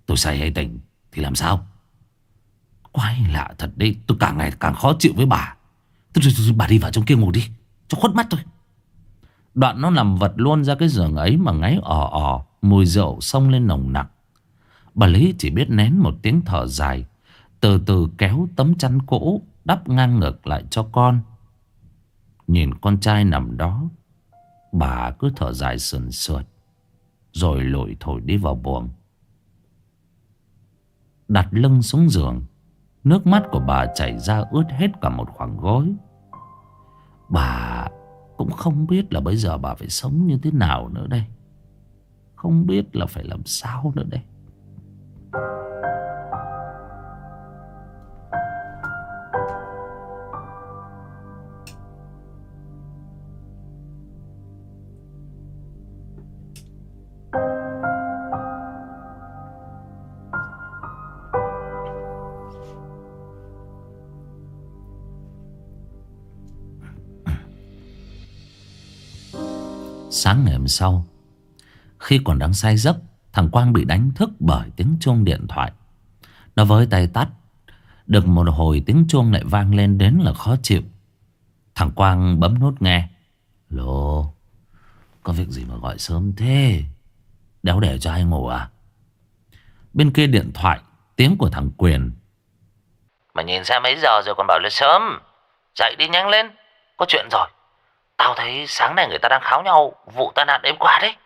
Tôi say hay tỉnh Thì làm sao? Quái lạ thật đấy Tôi càng ngày càng khó chịu với bà. Thôi, Bà đi vào trong kia ngủ đi Cho khuất mắt thôi Đoạn nó nằm vật luôn ra cái giường ấy Mà ngáy ò ò Mùi rượu xông lên nồng nặng Bà Lý chỉ biết nén một tiếng thở dài. Từ từ kéo tấm chăn cũ, Đắp ngang ngực lại cho con. Nhìn con trai nằm đó, Bà cứ thở dài sườn sượt, Rồi lội thổi đi vào buồng. Đặt lưng xuống giường, Nước mắt của bà chảy ra ướt hết cả một khoảng gối. Bà cũng không biết là bây giờ bà phải sống như thế nào nữa đây. Không biết là phải làm sao nữa đây. Sáng ngày hôm sau. Khi còn đang say giấc, Thằng Quang bị đánh thức bởi tiếng chuông điện thoại. Nó với tay tắt, Được một hồi tiếng chuông lại vang lên đến là khó chịu. Thằng Quang bấm nút nghe. Lô, Có việc gì mà gọi sớm thế? Đéo để cho ai ngủ à? Bên kia điện thoại, Tiếng của thằng Quyền. Mà nhìn xem mấy giờ rồi còn bảo là sớm. Dậy đi nhanh lên, Có chuyện rồi. Tao thấy sáng nay người ta đang kháo nhau vụ tai nạn đêm qua đấy.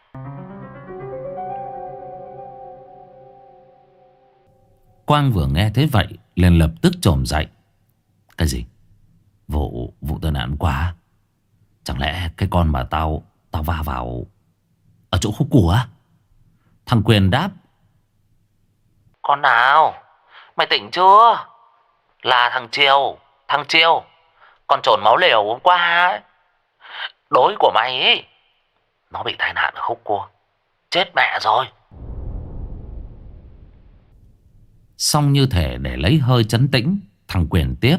Quang vừa nghe thế vậy liền lập tức trồm dậy. Cái gì? Vụ vụ tai nạn qua Chẳng lẽ cái con mà tao tao va vào ở chỗ khúc của Thằng Quyền đáp. Con nào? Mày tỉnh chưa? Là thằng Triều, thằng Triều. Con trồn máu liều hôm qua ấy. Đối của mày ấy Nó bị tai nạn ở khúc cua. Chết mẹ rồi. Xong như thể để lấy hơi chấn tĩnh Thằng Quyền tiếp.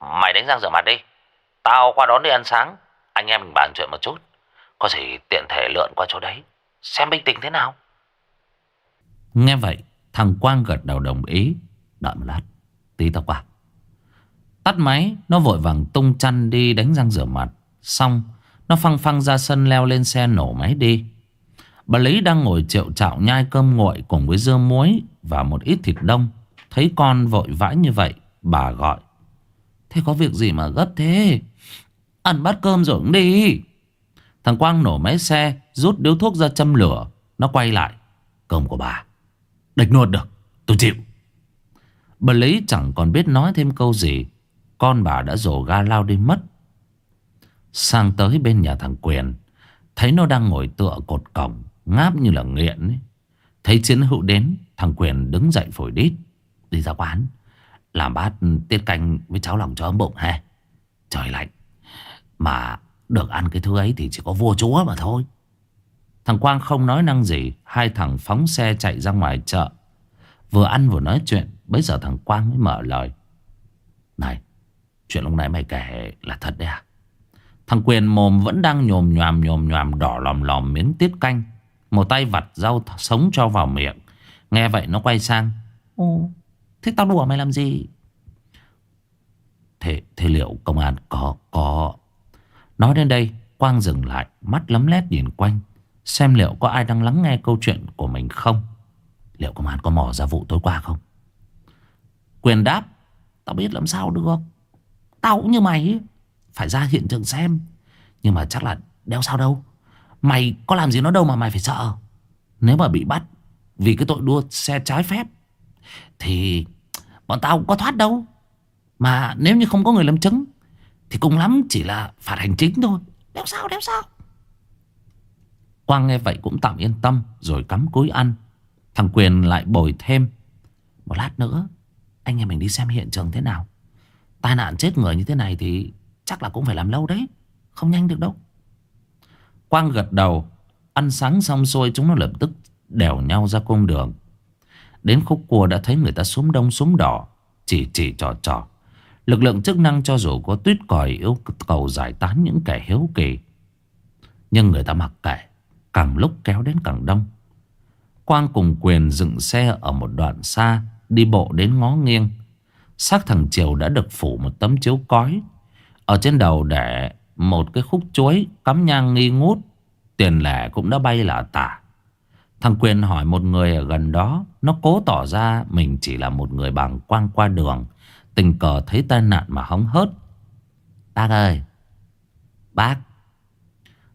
Mày đánh răng rửa mặt đi. Tao qua đón đi ăn sáng. Anh em mình bàn chuyện một chút. Có gì tiện thể lượn qua chỗ đấy. Xem bình tĩnh thế nào. Nghe vậy Thằng Quang gật đầu đồng ý. Đợi một lát Tí tao qua. Tắt máy Nó vội vàng tung chăn đi đánh răng rửa mặt Xong, Nó phăng phăng ra sân leo lên xe nổ máy đi. Bà Lý đang ngồi triệu chạo nhai cơm nguội Cùng với dưa muối Và một ít thịt đông. Thấy con vội vãi như vậy, Bà gọi. Thế có việc gì mà gấp thế? Ăn bát cơm rồi cũng đi. Thằng Quang nổ máy xe, Rút điếu thuốc ra châm lửa. Nó quay lại. Cơm của bà. Địch nuốt được. Tôi chịu. Bà Lý chẳng còn biết nói thêm câu gì. Con bà đã rổ ga lao đi mất. Sang tới bên nhà thằng Quyền, Thấy nó đang ngồi tựa cột cổng, Ngáp như là nghiện ấy. Thấy chiến hữu đến, Thằng Quyền đứng dậy phổi đít, Đi ra quán, Làm bát tiết canh với cháo lòng cho ấm bụng ha. Trời lạnh, Mà được ăn cái thứ ấy thì chỉ có vua chúa mà thôi. Thằng Quang không nói năng gì, Hai thằng phóng xe chạy ra ngoài chợ. Vừa ăn vừa nói chuyện Bây giờ thằng Quang mới mở lời. Này, Chuyện lúc nãy mày kể là thật đấy à? Thằng Quyền mồm vẫn đang nhồm nhòm nhồm nhòm đỏ lòm lòm miếng tiết canh. Một tay vặt rau sống cho vào miệng. Nghe vậy nó quay sang. Ồ, thế tao đùa mày làm gì? Thế, thế liệu công an có, có... Nói đến đây, Quang dừng lại, mắt lấm lét nhìn quanh. Xem liệu có ai đang lắng nghe câu chuyện của mình không? Liệu công an có mò ra vụ tối qua không? Quyền đáp, tao biết làm sao được. Tao cũng như mày ấy. Phải ra hiện trường xem. Nhưng mà chắc là đeo sao đâu. Mày có làm gì nó đâu mà mày phải sợ. Nếu mà bị bắt Vì cái tội đua xe trái phép, Thì bọn tao cũng có thoát đâu. Mà nếu như không có người làm chứng, Thì cùng lắm chỉ là phạt hành chính thôi. Đeo sao đeo sao? Quang nghe vậy cũng tạm yên tâm, Rồi cắm cúi ăn. Thằng Quyền lại bồi thêm. Một lát nữa, Anh em mình đi xem hiện trường thế nào. Tai nạn chết người như thế này thì Chắc là cũng phải làm lâu đấy. Không nhanh được đâu. Quang gật đầu. Ăn sáng xong xuôi, chúng nó lập tức đèo nhau ra cung đường. Đến khúc cua đã thấy người ta súng đông súng đỏ, Chỉ chỉ trò trò. Lực lượng chức năng cho dù có tuyết còi yêu cầu giải tán những kẻ hiếu kỳ. Nhưng người ta mặc kệ, Càng lúc kéo đến càng đông. Quang cùng quyền dựng xe ở một đoạn xa, Đi bộ đến ngó nghiêng. Xác thằng Triều đã được phủ một tấm chiếu cói. Ở trên đầu để một cái khúc chuối Cắm nhang nghi ngút, Tiền lẻ cũng đã bay lả tả. Thằng Quyền hỏi một người ở gần đó, Nó cố tỏ ra mình chỉ là một người bằng quang qua đường, Tình cờ thấy tai nạn mà hóng hớt. Bác ơi! Bác!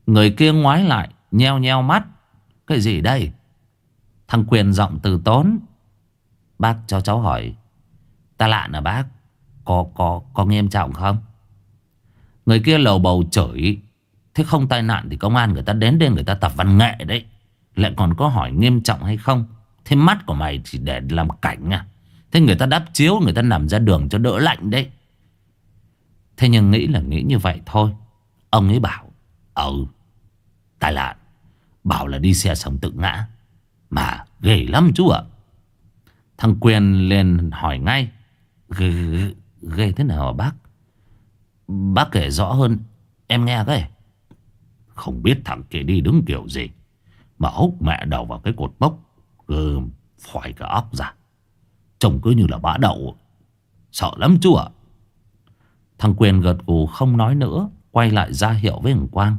Người kia ngoái lại, Nheo nheo mắt. Cái gì đây? Thằng Quyền giọng từ tốn. Bác cho cháu hỏi, Ta lạ nè bác, Có có có nghiêm trọng không? Người kia lầu bầu chửi. Thế không tai nạn thì công an người ta đến đây người ta tập văn nghệ đấy. Lại còn có hỏi nghiêm trọng hay không? Thế mắt của mày chỉ để làm cảnh à? Thế người ta đắp chiếu người ta nằm ra đường cho đỡ lạnh đấy. Thế nhưng nghĩ là nghĩ như vậy thôi. Ông ấy bảo Ừ Tai nạn. Bảo là đi xe sống tự ngã. Mà ghê lắm chú ạ. Thằng Quyền lên hỏi ngay Ghê, ghê, ghê thế nào bác? Bác kể rõ hơn Em nghe cái. Không biết thằng kia đi đứng kiểu gì Mà húc mẹ đầu vào cái cột bốc Gơm phòi cả óc ra. Trông cứ như là bã đậu Sợ lắm chú ạ. Thằng Quyền gật gù không nói nữa Quay lại ra hiệu với thằng Quang.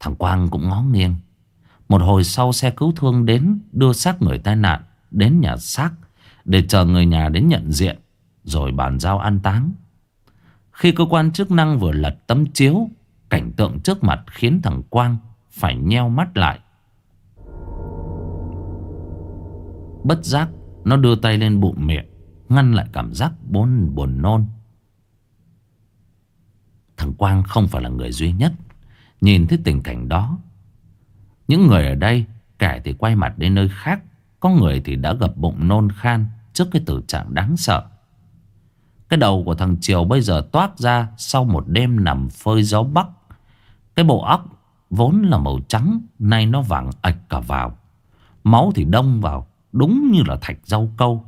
Thằng Quang cũng ngó nghiêng. Một hồi sau xe cứu thương đến Đưa xác người tai nạn Đến nhà xác Để chờ người nhà đến nhận diện Rồi bàn giao an táng khi cơ quan chức năng vừa lật tấm chiếu, Cảnh tượng trước mặt khiến thằng Quang Phải nheo mắt lại. Bất giác, Nó đưa tay lên bụng miệng Ngăn lại cảm giác buồn buồn nôn. Thằng Quang không phải là người duy nhất. Nhìn thấy tình cảnh đó, Những người ở đây, Kẻ thì quay mặt đến nơi khác, Có người thì đã gập bụng nôn khan Trước cái tử trạng đáng sợ. Cái đầu của thằng Triều bây giờ toát ra Sau một đêm nằm phơi gió bắc. Cái bộ óc Vốn là màu trắng, Nay nó vàng ạch cả vào. Máu thì đông vào, Đúng như là thạch rau câu.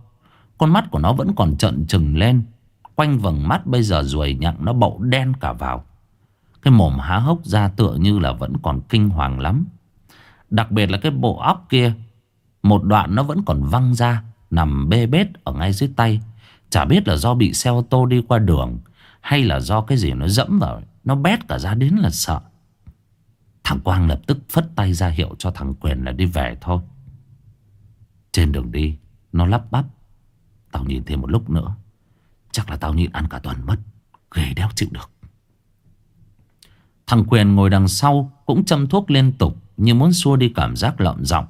Con mắt của nó vẫn còn trợn trừng lên. Quanh vầng mắt bây giờ ruồi nhặng, nó bậu đen cả vào. Cái mồm há hốc ra tựa như là vẫn còn kinh hoàng lắm. Đặc biệt là cái bộ óc kia, Một đoạn nó vẫn còn văng ra, Nằm bê bết ở ngay dưới tay. Chả biết là do bị xe ô tô đi qua đường, Hay là do cái gì nó dẫm vào, Nó bét cả ra đến là sợ. Thằng Quang lập tức phất tay ra hiệu cho thằng Quyền là đi về thôi. Trên đường đi, Nó lắp bắp. Tao nhìn thêm một lúc nữa, Chắc là tao nhịn ăn cả tuần mất, Ghê đéo chịu được. Thằng Quyền ngồi đằng sau Cũng châm thuốc liên tục Như muốn xua đi cảm giác lợm giọng.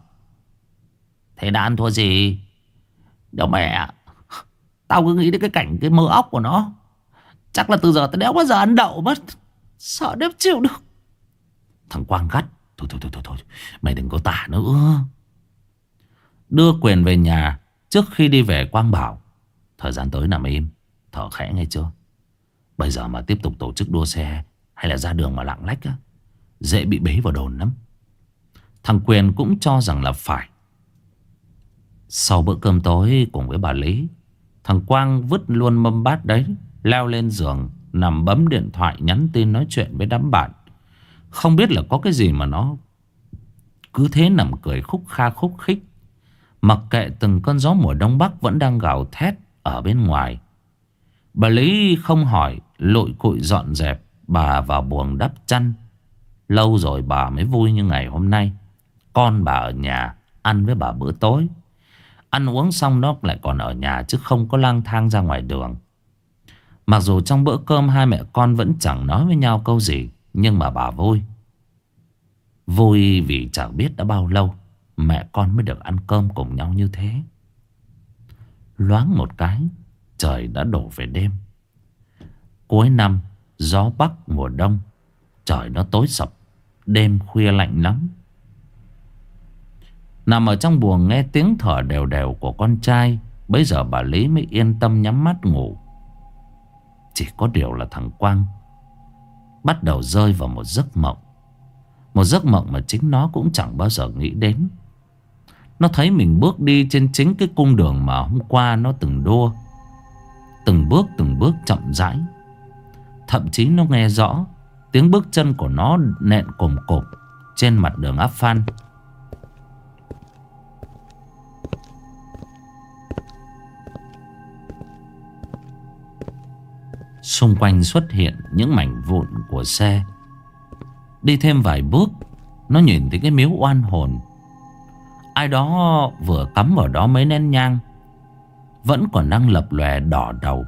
Thế đã ăn thua gì? Đâu mẹ Tao cứ nghĩ đến cái cảnh cái mơ óc của nó. Chắc là từ giờ tao đéo bao giờ ăn đậu mất Sợ đéo chịu được. Thằng Quang gắt. Thôi thôi thôi thôi, thôi. Mày đừng có tả nữa. Đưa quyền về nhà Trước khi đi về Quang bảo Thời gian tới nằm im Thở khẽ nghe chưa? Bây giờ mà tiếp tục tổ chức đua xe Hay là ra đường mà lạng lách á Dễ bị bế vào đồn lắm. Thằng Quyền cũng cho rằng là phải. Sau bữa cơm tối cùng với bà Lý Thằng Quang vứt luôn mâm bát đấy, Leo lên giường, Nằm bấm điện thoại nhắn tin nói chuyện với đám bạn. Không biết là có cái gì mà nó Cứ thế nằm cười khúc kha khúc khích. Mặc kệ từng cơn gió mùa đông bắc Vẫn đang gào thét ở bên ngoài. Bà Lý không hỏi, Lội cụi dọn dẹp, Bà vào buồng đắp chăn. Lâu rồi bà mới vui như ngày hôm nay. Con bà ở nhà, Ăn với bà bữa tối. Ăn uống xong nó lại còn ở nhà Chứ không có lang thang ra ngoài đường. Mặc dù trong bữa cơm Hai mẹ con vẫn chẳng nói với nhau câu gì, Nhưng mà bà vui. Vui vì chẳng biết đã bao lâu, Mẹ con mới được ăn cơm cùng nhau như thế. Loáng một cái, Trời đã đổ về đêm. Cuối năm, Gió bắc mùa đông, Trời nó tối sập, Đêm khuya lạnh lắm. Nằm ở trong buồng nghe tiếng thở đều đều của con trai Bây giờ bà Lý mới yên tâm nhắm mắt ngủ. Chỉ có điều là thằng Quang Bắt đầu rơi vào một giấc mộng. Một giấc mộng mà chính nó cũng chẳng bao giờ nghĩ đến. Nó thấy mình bước đi trên chính cái cung đường mà hôm qua nó từng đua. Từng bước từng bước chậm rãi. Thậm chí nó nghe rõ Tiếng bước chân của nó nện cồm cộp Trên mặt đường áp phan. Xung quanh xuất hiện những mảnh vụn của xe. Đi thêm vài bước, Nó nhìn thấy cái miếu oan hồn. Ai đó vừa cắm vào đó mấy nén nhang, Vẫn còn đang lập lòe đỏ đầu.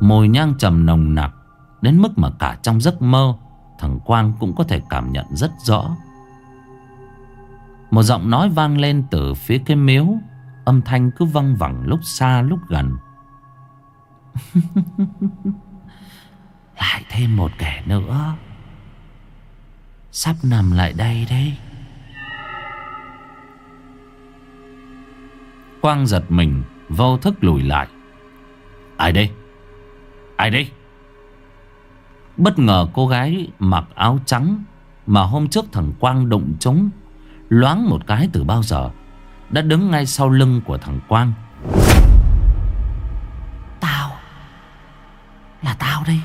Mùi nhang trầm nồng nặc, Đến mức mà cả trong giấc mơ, Thằng Quang cũng có thể cảm nhận rất rõ. Một giọng nói vang lên từ phía cái miếu, Âm thanh cứ văng vẳng lúc xa lúc gần. Lại thêm một kẻ nữa. Sắp nằm lại đây đấy. Quang giật mình, Vô thức lùi lại. Ai đây? Ai đây? Bất ngờ cô gái mặc áo trắng Mà hôm trước thằng Quang đụng chúng Loáng một cái từ bao giờ, Đã đứng ngay sau lưng của thằng Quang. Là tao đây.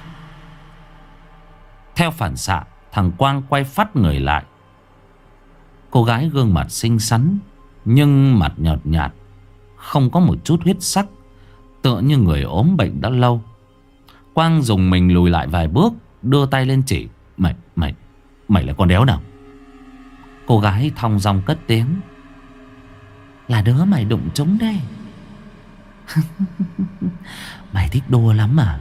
Theo phản xạ Thằng Quang quay phát người lại. Cô gái gương mặt xinh xắn Nhưng mặt nhợt nhạt Không có một chút huyết sắc Tựa như người ốm bệnh đã lâu. Quang dùng mình lùi lại vài bước Đưa tay lên chỉ Mày, mày, mày là con đéo nào? Cô gái thong dong cất tiếng Là đứa mày đụng trúng đây Mày thích đua lắm à?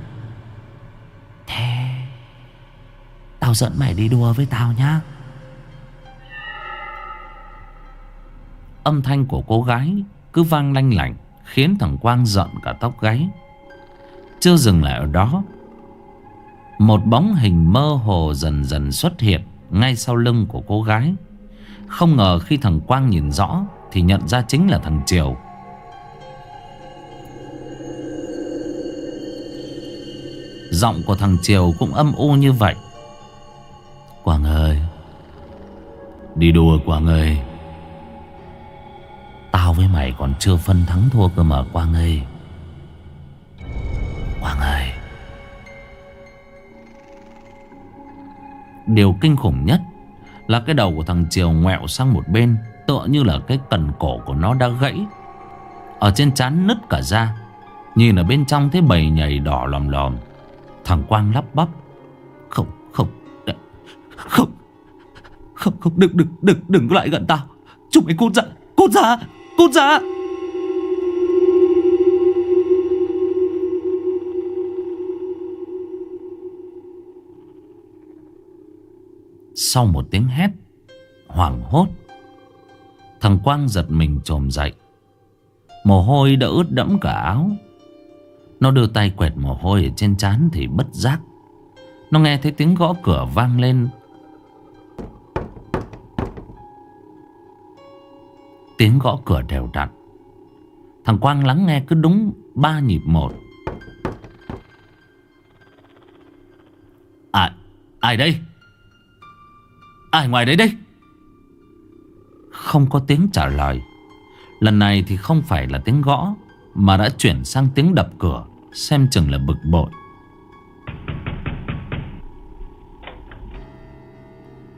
Tao dẫn mày đi đua với tao nhá. Âm thanh của cô gái Cứ vang lanh lảnh, Khiến thằng Quang giận cả tóc gáy. Chưa dừng lại ở đó, Một bóng hình mơ hồ dần dần xuất hiện Ngay sau lưng của cô gái. Không ngờ khi thằng Quang nhìn rõ Thì nhận ra chính là thằng Triều. Giọng của thằng Triều cũng âm u như vậy. Quang ơi. Đi đùa Quang ơi. Tao với mày còn chưa phân thắng thua cơ mà, Quang ơi. Quang ơi. Điều kinh khủng nhất Là cái đầu của thằng Triều ngoẹo sang một bên, Tựa như là cái cần cổ của nó đã gãy. Ở trên trán nứt cả da Nhìn ở bên trong thấy bầy nhảy đỏ lòm lòm. Thằng Quang lắp bắp không. Không, không, đừng, đừng, đừng, đừng có lại gần tao Chúng mày cút ra, cút ra, cút ra. Sau một tiếng hét Hoảng hốt Thằng Quang giật mình trồm dậy. Mồ hôi đã ướt đẫm cả áo. Nó đưa tay quẹt mồ hôi ở trên trán thì bất giác. Nó nghe thấy tiếng gõ cửa vang lên. Tiếng gõ cửa đều đặn. Thằng Quang lắng nghe cứ đúng ba nhịp một. À, ai đây? Ai ngoài đấy đây? Không có tiếng trả lời. Lần này thì không phải là tiếng gõ Mà đã chuyển sang tiếng đập cửa Xem chừng là bực bội.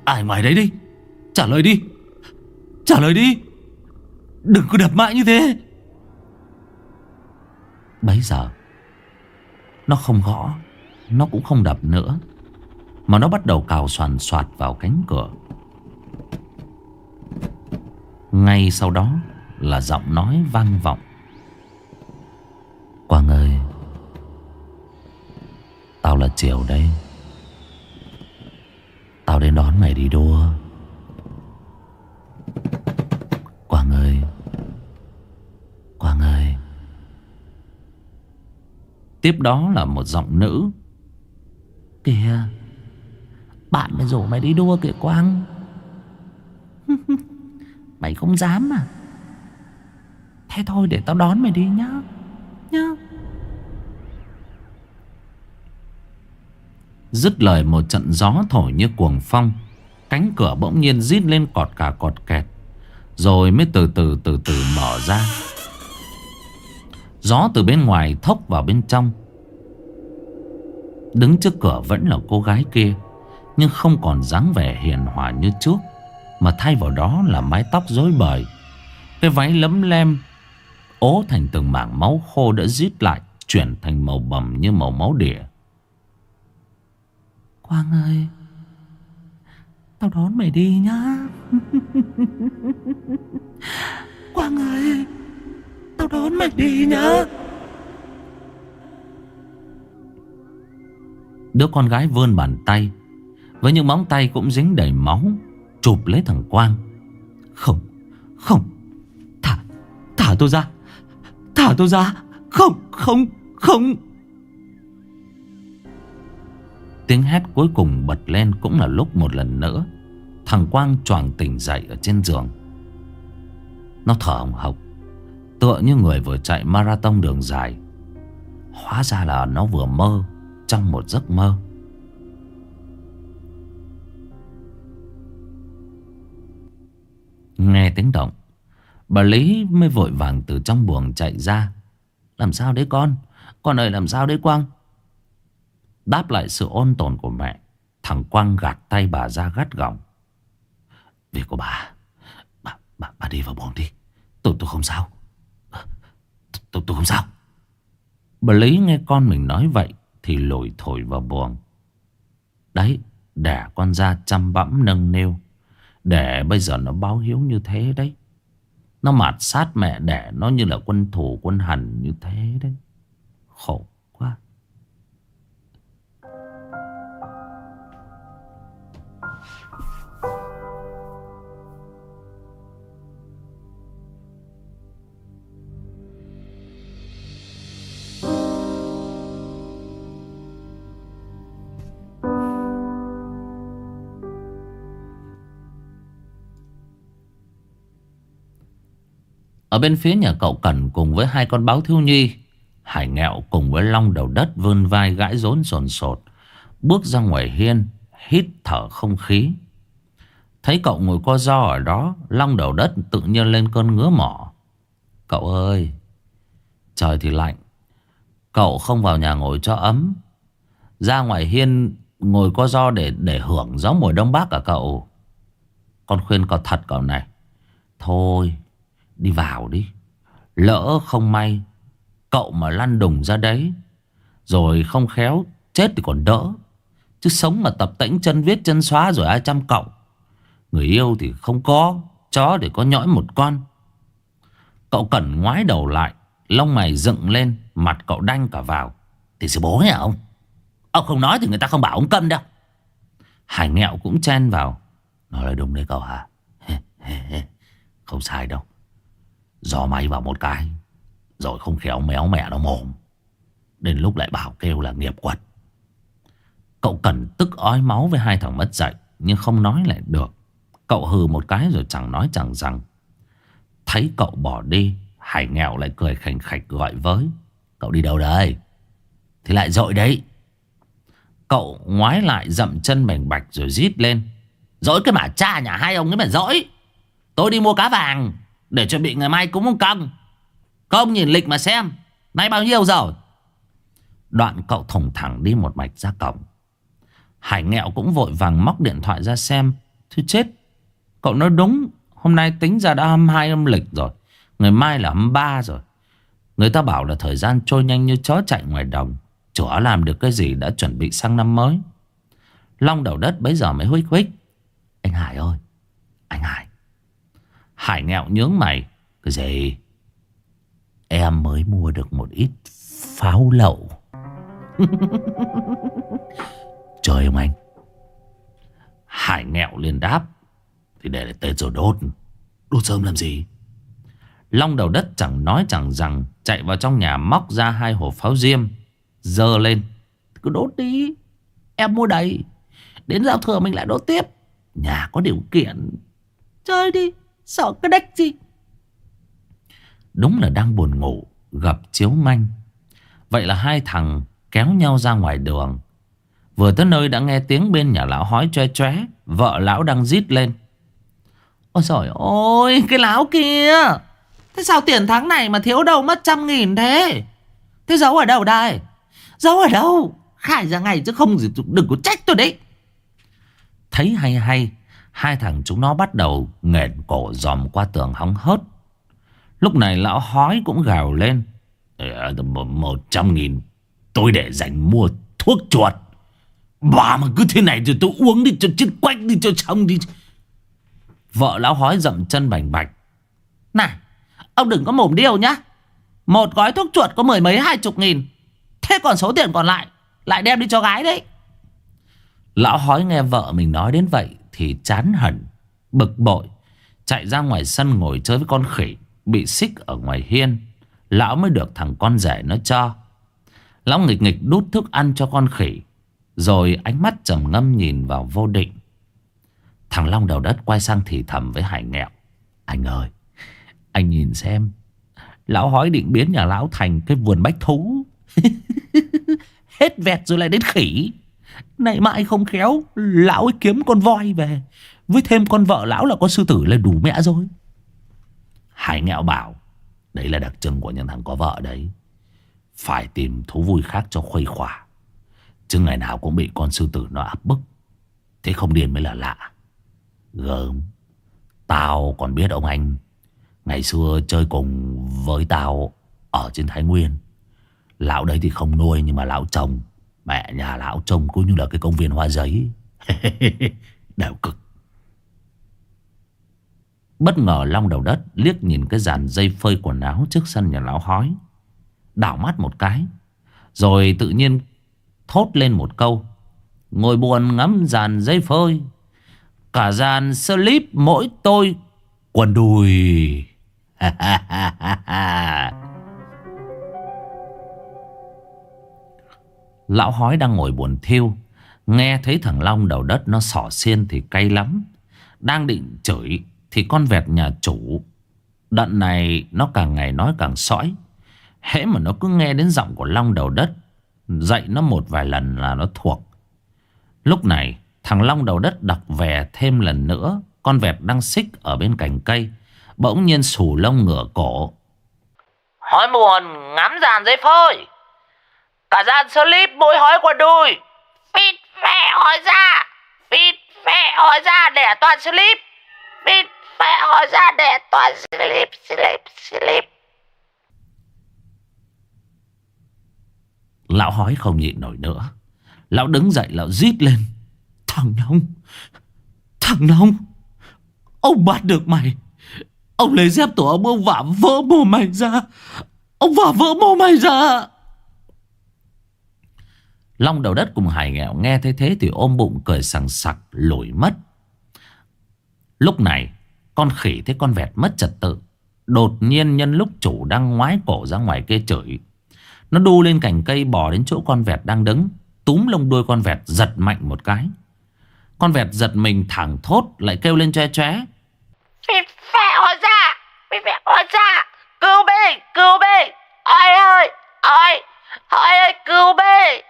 Ai ngoài đấy đi? Trả lời đi. Trả lời đi. Đừng có đập mãi như thế. Bấy giờ, Nó không gõ, Nó cũng không đập nữa, Mà nó bắt đầu cào soàn soạt vào cánh cửa. Ngay sau đó Là giọng nói vang vọng. Quang ơi, Tao là Triều đây. Tao đến đón mày đi đua. Quang ơi Quang ơi. Tiếp đó là một giọng nữ. Kìa, Bạn mày rủ mày đi đua kìa Quang. Mày không dám à? Thế thôi để tao đón mày đi nhá Nhá. Dứt lời một trận gió thổi như cuồng phong, Cánh cửa bỗng nhiên rít lên cọt cả cọt kẹt, Rồi mới từ từ từ từ mở ra. Gió từ bên ngoài thốc vào bên trong. Đứng trước cửa vẫn là cô gái kia, Nhưng không còn dáng vẻ hiền hòa như trước, Mà thay vào đó là mái tóc rối bời. Cái váy lấm lem, Ố thành từng mảng máu khô đã rít lại, Chuyển thành màu bầm như màu máu đỉa Quang ơi, Tao đón mày đi nhá. Quang ơi. Tao đón mày đi nhá. Đứa con gái vươn bàn tay Với những móng tay cũng dính đầy máu Chụp lấy thằng Quang. Không, không Thả, thả tôi ra Thả tôi ra. Không, không, không. Tiếng hét cuối cùng bật lên cũng là lúc một lần nữa Thằng Quang choàng tỉnh dậy ở trên giường. Nó thở hồng hộc Tựa như người vừa chạy marathon đường dài. Hóa ra là nó vừa mơ Trong một giấc mơ. Nghe tiếng động Bà Lý mới vội vàng từ trong buồng chạy ra. Làm sao đấy con? Con ơi làm sao đấy Quang? Đáp lại sự ôn tồn của mẹ Thằng Quang gạt tay bà ra gắt gỏng. Việc của bà Bà, bà, bà đi vào buồng đi. Tôi tôi không sao. Tôi tôi không sao. Bà Lý nghe con mình nói vậy Thì lội thổi vào buồng. Đấy, Đẻ con ra chăm bẵm nâng niu. Để bây giờ nó báo hiếu như thế đấy. Nó mạt sát mẹ đẻ Nó như là quân thủ, quân hành như thế đấy. Khổ. Ở bên phía nhà cậu Cẩn cùng với hai con báo thiếu nhi, Hải nghẹo cùng với Long đầu đất vươn vai gãi rốn sồn sột, Bước ra ngoài hiên, Hít thở không khí. Thấy cậu ngồi co do ở đó, Long đầu đất tự nhiên lên cơn ngứa mỏ. Cậu ơi, Trời thì lạnh, Cậu không vào nhà ngồi cho ấm. Ra ngoài hiên Ngồi co do để để hưởng gió mùa đông bắc à cậu? Con khuyên cậu thật cậu này. Thôi Đi vào đi. Lỡ không may, Cậu mà lăn đùng ra đấy, Rồi không khéo, Chết thì còn đỡ. Chứ sống mà tập tĩnh chân viết chân xóa rồi ai chăm cậu? Người yêu thì không có, Chó để có nhõi một con. Cậu cẩn ngoái đầu lại, Lông mày dựng lên, Mặt cậu đanh cả vào. Thì sư bố hả ông? Ông không nói thì người ta không bảo ông câm đâu. Hải nghẹo cũng chen vào. Nói là đúng đấy cậu hả? Không sai đâu. Do may vào một cái, Rồi không khéo méo mẹ nó mồm. Đến lúc lại bảo kêu là nghiệp quật. Cậu cần tức ói máu với hai thằng mất dạy, Nhưng không nói lại được. Cậu hừ một cái rồi chẳng nói chẳng rằng. Thấy cậu bỏ đi, Hải nghèo lại cười khành khạch gọi với. Cậu đi đâu đấy Thì lại dội đấy. Cậu ngoái lại dậm chân bành bạch rồi rít lên. Dỗi cái mà cha nhà hai ông ấy mà dỗi. Tôi đi mua cá vàng. Để chuẩn bị ngày mai cúng ông cần không nhìn lịch mà xem, Nay bao nhiêu rồi? Đoạn cậu thùng thẳng đi một mạch ra cổng. Hải nghẹo cũng vội vàng móc điện thoại ra xem. Thứ chết, Cậu nói đúng, Hôm nay tính ra đã 22 âm lịch rồi, Ngày mai là 23 rồi. Người ta bảo là thời gian trôi nhanh như chó chạy ngoài đồng Chó làm được cái gì đã chuẩn bị sang năm mới. Long đầu đất bấy giờ mới huých huých. Anh Hải ơi, Anh Hải. Hải nghẹo nhướng mày. Cái gì? Em mới mua được một ít pháo lậu. Trời ông anh. Hải nghẹo liền đáp. Thì để lại Tết rồi đốt. Đốt sớm làm gì? Long đầu đất chẳng nói chẳng rằng, Chạy vào trong nhà móc ra hai hộp pháo diêm, Dơ lên. Cứ đốt đi. Em mua đầy. Đến giao thừa mình lại đốt tiếp. Nhà có điều kiện. Chơi đi. Sợ cái đếch gì Đúng là đang buồn ngủ, Gặp chiếu manh. Vậy là hai thằng kéo nhau ra ngoài đường. Vừa tới nơi đã nghe tiếng bên nhà lão hói choe choé, Vợ lão đang rít lên. Ôi trời ơi, Cái lão kia! Thế sao tiền tháng này mà thiếu đâu mất trăm nghìn thế? Thế giấu ở đâu đây? Giấu ở đâu? Khai ra ngày chứ không gì đừng có trách tôi đấy. Thấy hay hay Hai thằng chúng nó bắt đầu nghẹn cổ dòm qua tường hóng hớt Lúc này lão hói cũng gào lên ờ, một, một trăm nghìn tôi để dành mua thuốc chuột. Bà mà cứ thế này thì tôi uống đi cho chết quách đi cho xong đi. Vợ lão hói dậm chân bành bạch. Này, ông đừng có mồm điêu nhá. Một gói thuốc chuột có mười mấy hai chục nghìn. Thế còn số tiền còn lại, lại đem đi cho gái đấy. Lão hói nghe vợ mình nói đến vậy thì chán hẳn, bực bội. Chạy ra ngoài sân ngồi chơi với con khỉ Bị xích ở ngoài hiên. Lão mới được thằng con rể nó cho. Lão nghịch nghịch đút thức ăn cho con khỉ Rồi ánh mắt trầm ngâm nhìn vào vô định. Thằng Long đầu đất quay sang thì thầm với Hải nghẹo. Anh ơi Anh nhìn xem Lão hói định biến nhà lão thành cái vườn bách thú. Hết vẹt rồi lại đến khỉ. Này mãi không khéo, Lão ấy kiếm con voi về. Với thêm con vợ lão là con sư tử là đủ mẹ rồi. Hải nghẹo bảo, Đấy là đặc trưng của những thằng có vợ đấy. Phải tìm thú vui khác cho khuây khỏa. Chứ ngày nào cũng bị con sư tử nó áp bức. Thế không điên mới là lạ. Gớm, Tao còn biết ông anh. Ngày xưa chơi cùng với tao Ở trên Thái Nguyên. Lão đấy thì không nuôi nhưng mà lão chồng Mẹ nhà lão trông cũng như là cái công viên hoa giấy Đều cực Bất ngờ long đầu đất liếc nhìn cái dàn dây phơi quần áo trước sân nhà lão hói. Đảo mắt một cái. Rồi tự nhiên thốt lên một câu. Ngồi buồn ngắm dàn dây phơi. Cả dàn slip mỗi tôi quần đùi. Lão hói đang ngồi buồn thiêu. Nghe thấy thằng Long đầu đất nó sỏ xiên thì cay lắm. Đang định chửi thì con vẹt nhà chủ. Đận này nó càng ngày nói càng sõi. Hễ mà nó cứ nghe đến giọng của Long đầu đất, Dạy nó một vài lần là nó thuộc. Lúc này, thằng Long đầu đất đọc về thêm lần nữa. Con vẹt đang xích ở bên cành cây, Bỗng nhiên sù lông ngửa cổ. Hói buồn, ngắm dàn giấy phơi. Cả dàn slip mỗi hói qua đùi. Phít phẹ hói ra. Phít phẹ hói ra để toàn slip Phít mẹ họ ra để toàn slip slip slip Lão hói không nhịn nổi nữa. Lão đứng dậy lão rít lên. Thằng Long Thằng Long Ông bắt được mày. Ông lấy dép tổ ông ông vả vỡ mồm mày ra. Ông vả vỡ mồm mày ra Long đầu đất cùng hải nghèo nghe thấy thế thì ôm bụng cười sằng sặc, lủi mất. Lúc này, con khỉ thấy con vẹt mất trật tự. Đột nhiên nhân lúc chủ đang ngoái cổ ra ngoài kia chửi. Nó đu lên cành cây bò đến chỗ con vẹt đang đứng, Túm lông đuôi con vẹt giật mạnh một cái. Con vẹt giật mình thẳng thốt, lại kêu lên che che. Bị phẹ hóa ra Bị phẹ hóa ra, Cứu bê Cứu bê Ôi ơi Ôi Ôi ơi, Cứu bê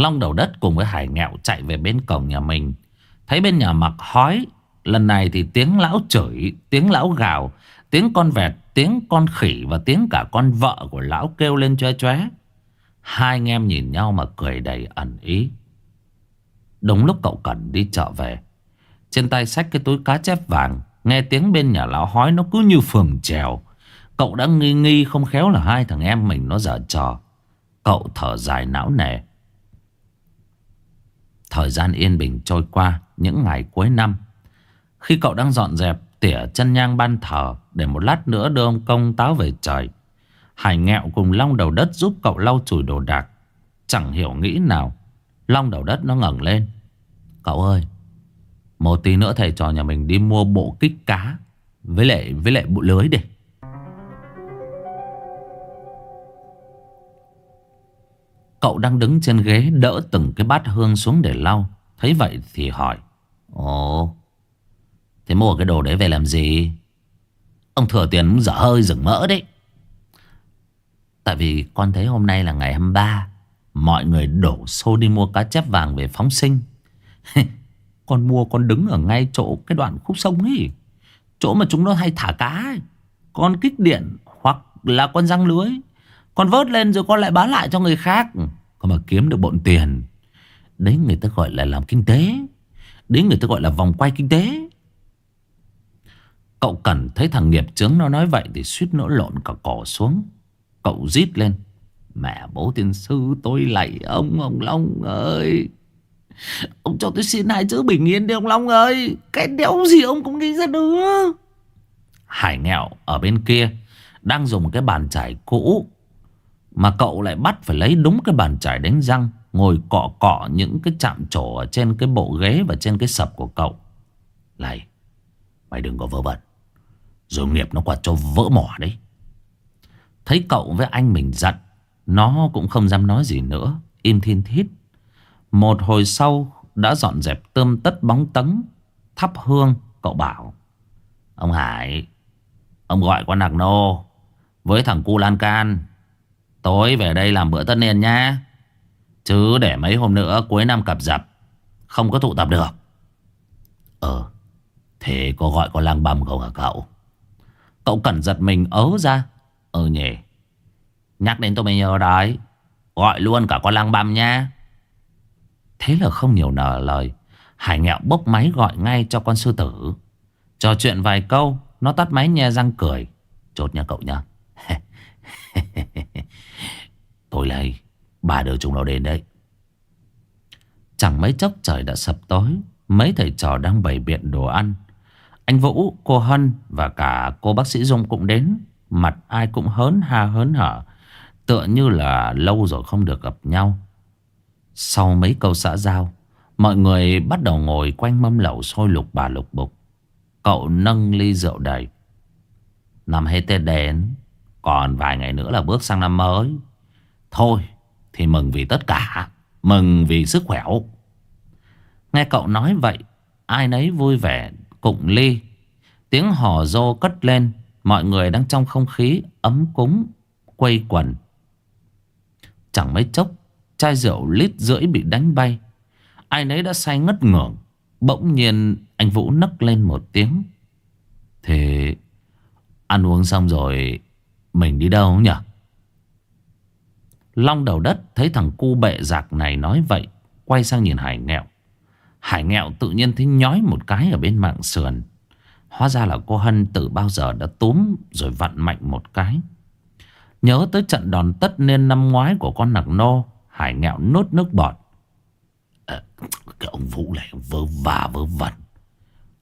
Long đầu đất cùng với hải nghẹo chạy về bên cổng nhà mình. Thấy bên nhà mặc hói, Lần này thì tiếng lão chửi, Tiếng lão gào, Tiếng con vẹt, Tiếng con khỉ Và tiếng cả con vợ của lão kêu lên choe choe. Hai anh em nhìn nhau mà cười đầy ẩn ý. Đúng lúc cậu Cẩn đi chợ về, Trên tay xách cái túi cá chép vàng, Nghe tiếng bên nhà lão hói nó cứ như phường trèo Cậu đã nghi nghi không khéo là hai thằng em mình nó dở trò. Cậu thở dài não nề. Thời gian yên bình trôi qua những ngày cuối năm. Khi cậu đang dọn dẹp, tỉa chân nhang ban thờ Để một lát nữa đưa ông công táo về trời, Hải nghẹo cùng long đầu đất giúp cậu lau chùi đồ đạc. Chẳng hiểu nghĩ nào, Long đầu đất nó ngẩng lên. Cậu ơi, Một tí nữa thầy trò nhà mình đi mua bộ kích cá Với lại với lại bộ lưới đi. Cậu đang đứng trên ghế, đỡ từng cái bát hương xuống để lau. Thấy vậy thì hỏi, Ồ, Thế mua cái đồ đấy về làm gì? Ông thừa tiền dở hơi rừng mỡ đấy. Tại vì con thấy hôm nay là ngày 23 Mọi người đổ xô đi mua cá chép vàng về phóng sinh. Con mua, con đứng ở ngay chỗ cái đoạn khúc sông ấy, Chỗ mà chúng nó hay thả cá ấy. Con kích điện hoặc là con răng lưới. Con vớt lên rồi con lại bán lại cho người khác. Ừ, Còn mà kiếm được bộn tiền, Đấy người ta gọi là làm kinh tế, Đấy người ta gọi là vòng quay kinh tế. Cậu Cẩn thấy thằng nghiệp chướng nó nói vậy Thì suýt nỗi lộn cả cỏ xuống. Cậu rít lên, Mẹ bố tiên sư, tôi lạy ông Ông Long ơi. Ông cho tôi xin hai chữ bình yên đi, ông Long ơi. Cái đéo gì ông cũng nghĩ ra được. Hải nghèo ở bên kia Đang dùng cái bàn chải cũ mà cậu lại bắt phải lấy đúng cái bàn chải đánh răng, Ngồi cọ cọ những cái chạm trổ ở trên cái bộ ghế và trên cái sập của cậu. Này, Mày đừng có vớ vẩn. Rồi nghiệp nó quạt cho vỡ mỏ đấy. Thấy cậu với anh mình giận, Nó cũng không dám nói gì nữa, Im thiên thít. Một hồi sau, đã dọn dẹp tươm tất bóng tấn, Thắp hương, Cậu bảo, Ông Hải, Ông gọi con nạc nô Với thằng cu lan can. Tối về đây làm bữa tất niên nha Chứ để mấy hôm nữa cuối năm cập dập, Không có tụ tập được. Ờ Thế có gọi con lang băm không hả cậu? Cậu cẩn giật mình ớ ra. Ừ nhỉ. Nhắc đến tôi mới nhớ đấy. Gọi luôn cả con lang băm nha Thế là không nhiều nở lời. Hải nghẹo bốc máy gọi ngay cho con sư tử. Trò chuyện vài câu, Nó tắt máy nhe răng cười. Chốt nha cậu nha. Tôi lại Bà đưa chúng nó đến đấy. Chẳng mấy chốc trời đã sập tối Mấy thầy trò đang bày biện đồ ăn. Anh Vũ, cô Hân và cả cô bác sĩ Dung cũng đến Mặt ai cũng hớn ha hớn hở Tựa như là lâu rồi không được gặp nhau. Sau mấy câu xã giao Mọi người bắt đầu ngồi quanh mâm lẩu sôi lục bà lục bục. Cậu nâng ly rượu đầy. Năm hết Tết đến Còn vài ngày nữa là bước sang năm mới. Thôi, thì mừng vì tất cả, Mừng vì sức khỏe. Nghe cậu nói vậy, Ai nấy vui vẻ, cụng ly. Tiếng hò rô cất lên, Mọi người đang trong không khí ấm cúng, Quây quần. Chẳng mấy chốc, Chai rượu lít rưỡi bị đánh bay. Ai nấy đã say ngất ngưỡng Bỗng nhiên anh Vũ nấc lên một tiếng. Thế, Ăn uống xong rồi, Mình đi đâu nhỉ? Long đầu đất thấy thằng cu bệ giặc này nói vậy Quay sang nhìn Hải nghẹo. Hải nghẹo tự nhiên thấy nhói một cái ở bên mạng sườn. Hóa ra là cô Hân từ bao giờ đã túm rồi vặn mạnh một cái. Nhớ tới trận đòn tất niên năm ngoái của con nặc nô Hải nghẹo nốt nước bọt. À, Cái ông Vũ này vớ vả vớ vẩn.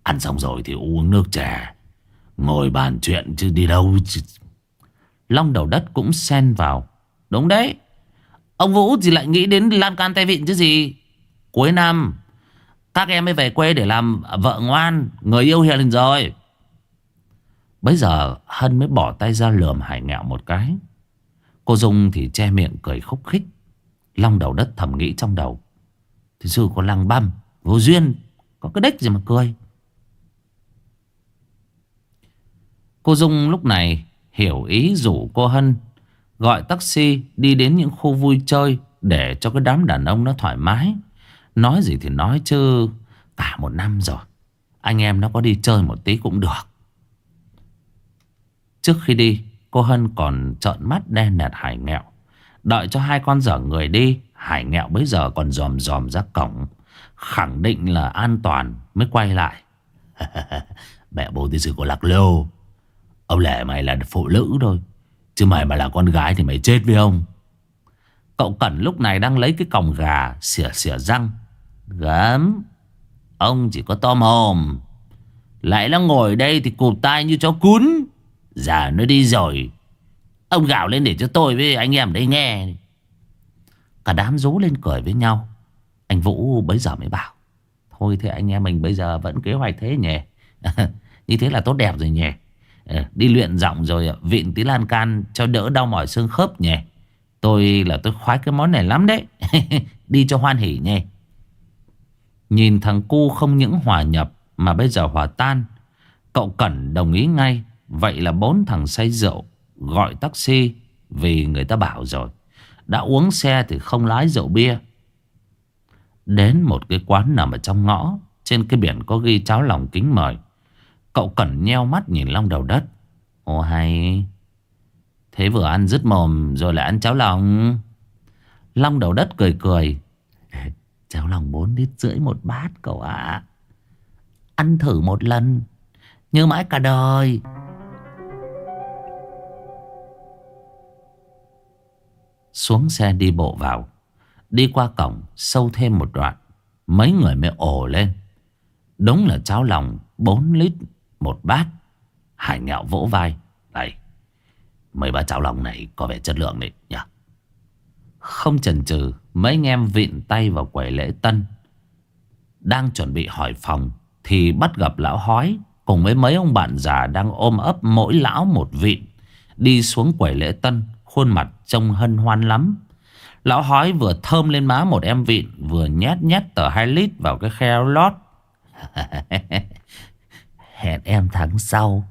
Ăn xong rồi thì uống nước trà. Ngồi bàn chuyện chứ đi đâu chứ. Long đầu đất cũng xen vào. Đúng đấy. Ông Vũ thì lại nghĩ đến lan can tay vịn chứ gì? Cuối năm, Các em mới về quê để làm vợ ngoan, Người yêu hiền rồi. Bây giờ Hân mới bỏ tay ra lườm hải ngạo một cái. Cô Dung thì che miệng cười khúc khích, Long đầu đất thầm nghĩ trong đầu. Thì sư có lăng băm Vô duyên, Có cái đếch gì mà cười? Cô Dung lúc này hiểu ý rủ cô Hân. Gọi taxi đi đến những khu vui chơi Để cho cái đám đàn ông nó thoải mái. Nói gì thì nói chứ Cả một năm rồi, Anh em nó có đi chơi một tí cũng được. Trước khi đi, Cô Hân còn trợn mắt đen nẹt Hải nghẹo. Đợi cho hai con dở người đi, Hải nghẹo bây giờ còn dòm dòm ra cổng, Khẳng định là an toàn Mới quay lại. Mẹ bố thì sự của lạc lô Ông lẽ mày là phụ nữ thôi. Chứ mày mà là con gái thì mày chết với ông. Cậu Cẩn lúc này đang lấy cái còng gà Xỉa xỉa răng. Gớm, Ông chỉ có to mồm Lại nó ngồi đây thì cụp tai như chó cún. Già nó đi rồi. Ông gào lên để cho tôi với anh em đây nghe. Cả đám rú lên cười với nhau. Anh Vũ bấy giờ mới bảo, Thôi thì anh em mình bây giờ vẫn kế hoạch thế nhỉ? Như thế là tốt đẹp rồi nhỉ? Ờ, đi luyện giọng rồi ờ, vịn tí lan can cho đỡ đau mỏi xương khớp nhỉ. Tôi là tôi khoái cái món này lắm đấy. đi cho hoan hỉ nhỉ. Nhìn thằng cu không những hòa nhập mà bây giờ hòa tan. Cậu Cẩn đồng ý ngay. Vậy là bốn thằng say rượu gọi taxi vì người ta bảo rồi. Đã uống xe thì không lái rượu bia. Đến một cái quán nằm ở trong ngõ. Trên cái biển có ghi cháo lòng kính mời. Cậu cẩn nheo mắt nhìn long đầu đất. Ồ hay. Thế vừa ăn dứt mồm rồi lại ăn cháo lòng. Long đầu đất cười cười. Cháo lòng bốn lít rưỡi một bát cậu ạ. Ăn thử một lần. Như mãi cả đời. Xuống xe đi bộ vào. Đi qua cổng, Sâu thêm một đoạn. Mấy người mới ồ lên. Đúng là cháo lòng 4 lít một bát. Hải nghẹo vỗ vai. Đây Mấy bát cháo lòng này có vẻ chất lượng đấy nhỉ? Không chần chừ, Mấy anh em vịn tay vào quầy lễ tân. Đang chuẩn bị hỏi phòng Thì bắt gặp lão hói Cùng với mấy ông bạn già đang ôm ấp mỗi lão một vịn. Đi xuống quầy lễ tân, Khuôn mặt trông hân hoan lắm. Lão hói vừa thơm lên má một em vịn, Vừa nhét nhét tờ 2 lít vào cái khe lót. Hẹn em tháng sau.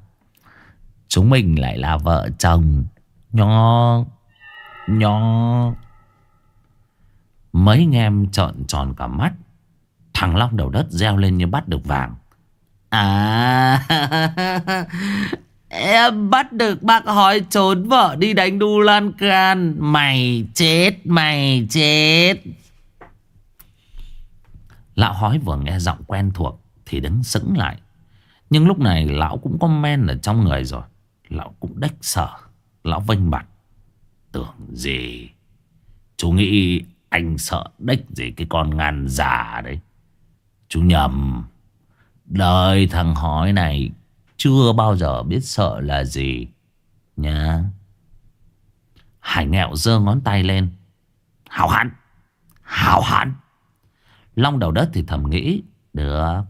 Chúng mình lại là vợ chồng. Nho Nho Mấy anh em trợn tròn cả mắt. Thằng Long đầu đất reo lên như bắt được vàng. À Em bắt được bác hỏi trốn vợ đi đánh đu lan can. Mày chết mày chết. Lão hói vừa nghe giọng quen thuộc Thì đứng sững lại. Nhưng lúc này lão cũng có men ở trong người rồi. Lão cũng đếch sợ. Lão vênh mặt. Tưởng gì? Chú nghĩ anh sợ đếch gì cái con ngàn già đấy? Chú nhầm. Đời thằng hói này Chưa bao giờ biết sợ là gì. Nhá. Hải nghẹo giơ ngón tay lên. Hào hẳn Hào hẳn Long đầu đất thì thầm nghĩ, Được.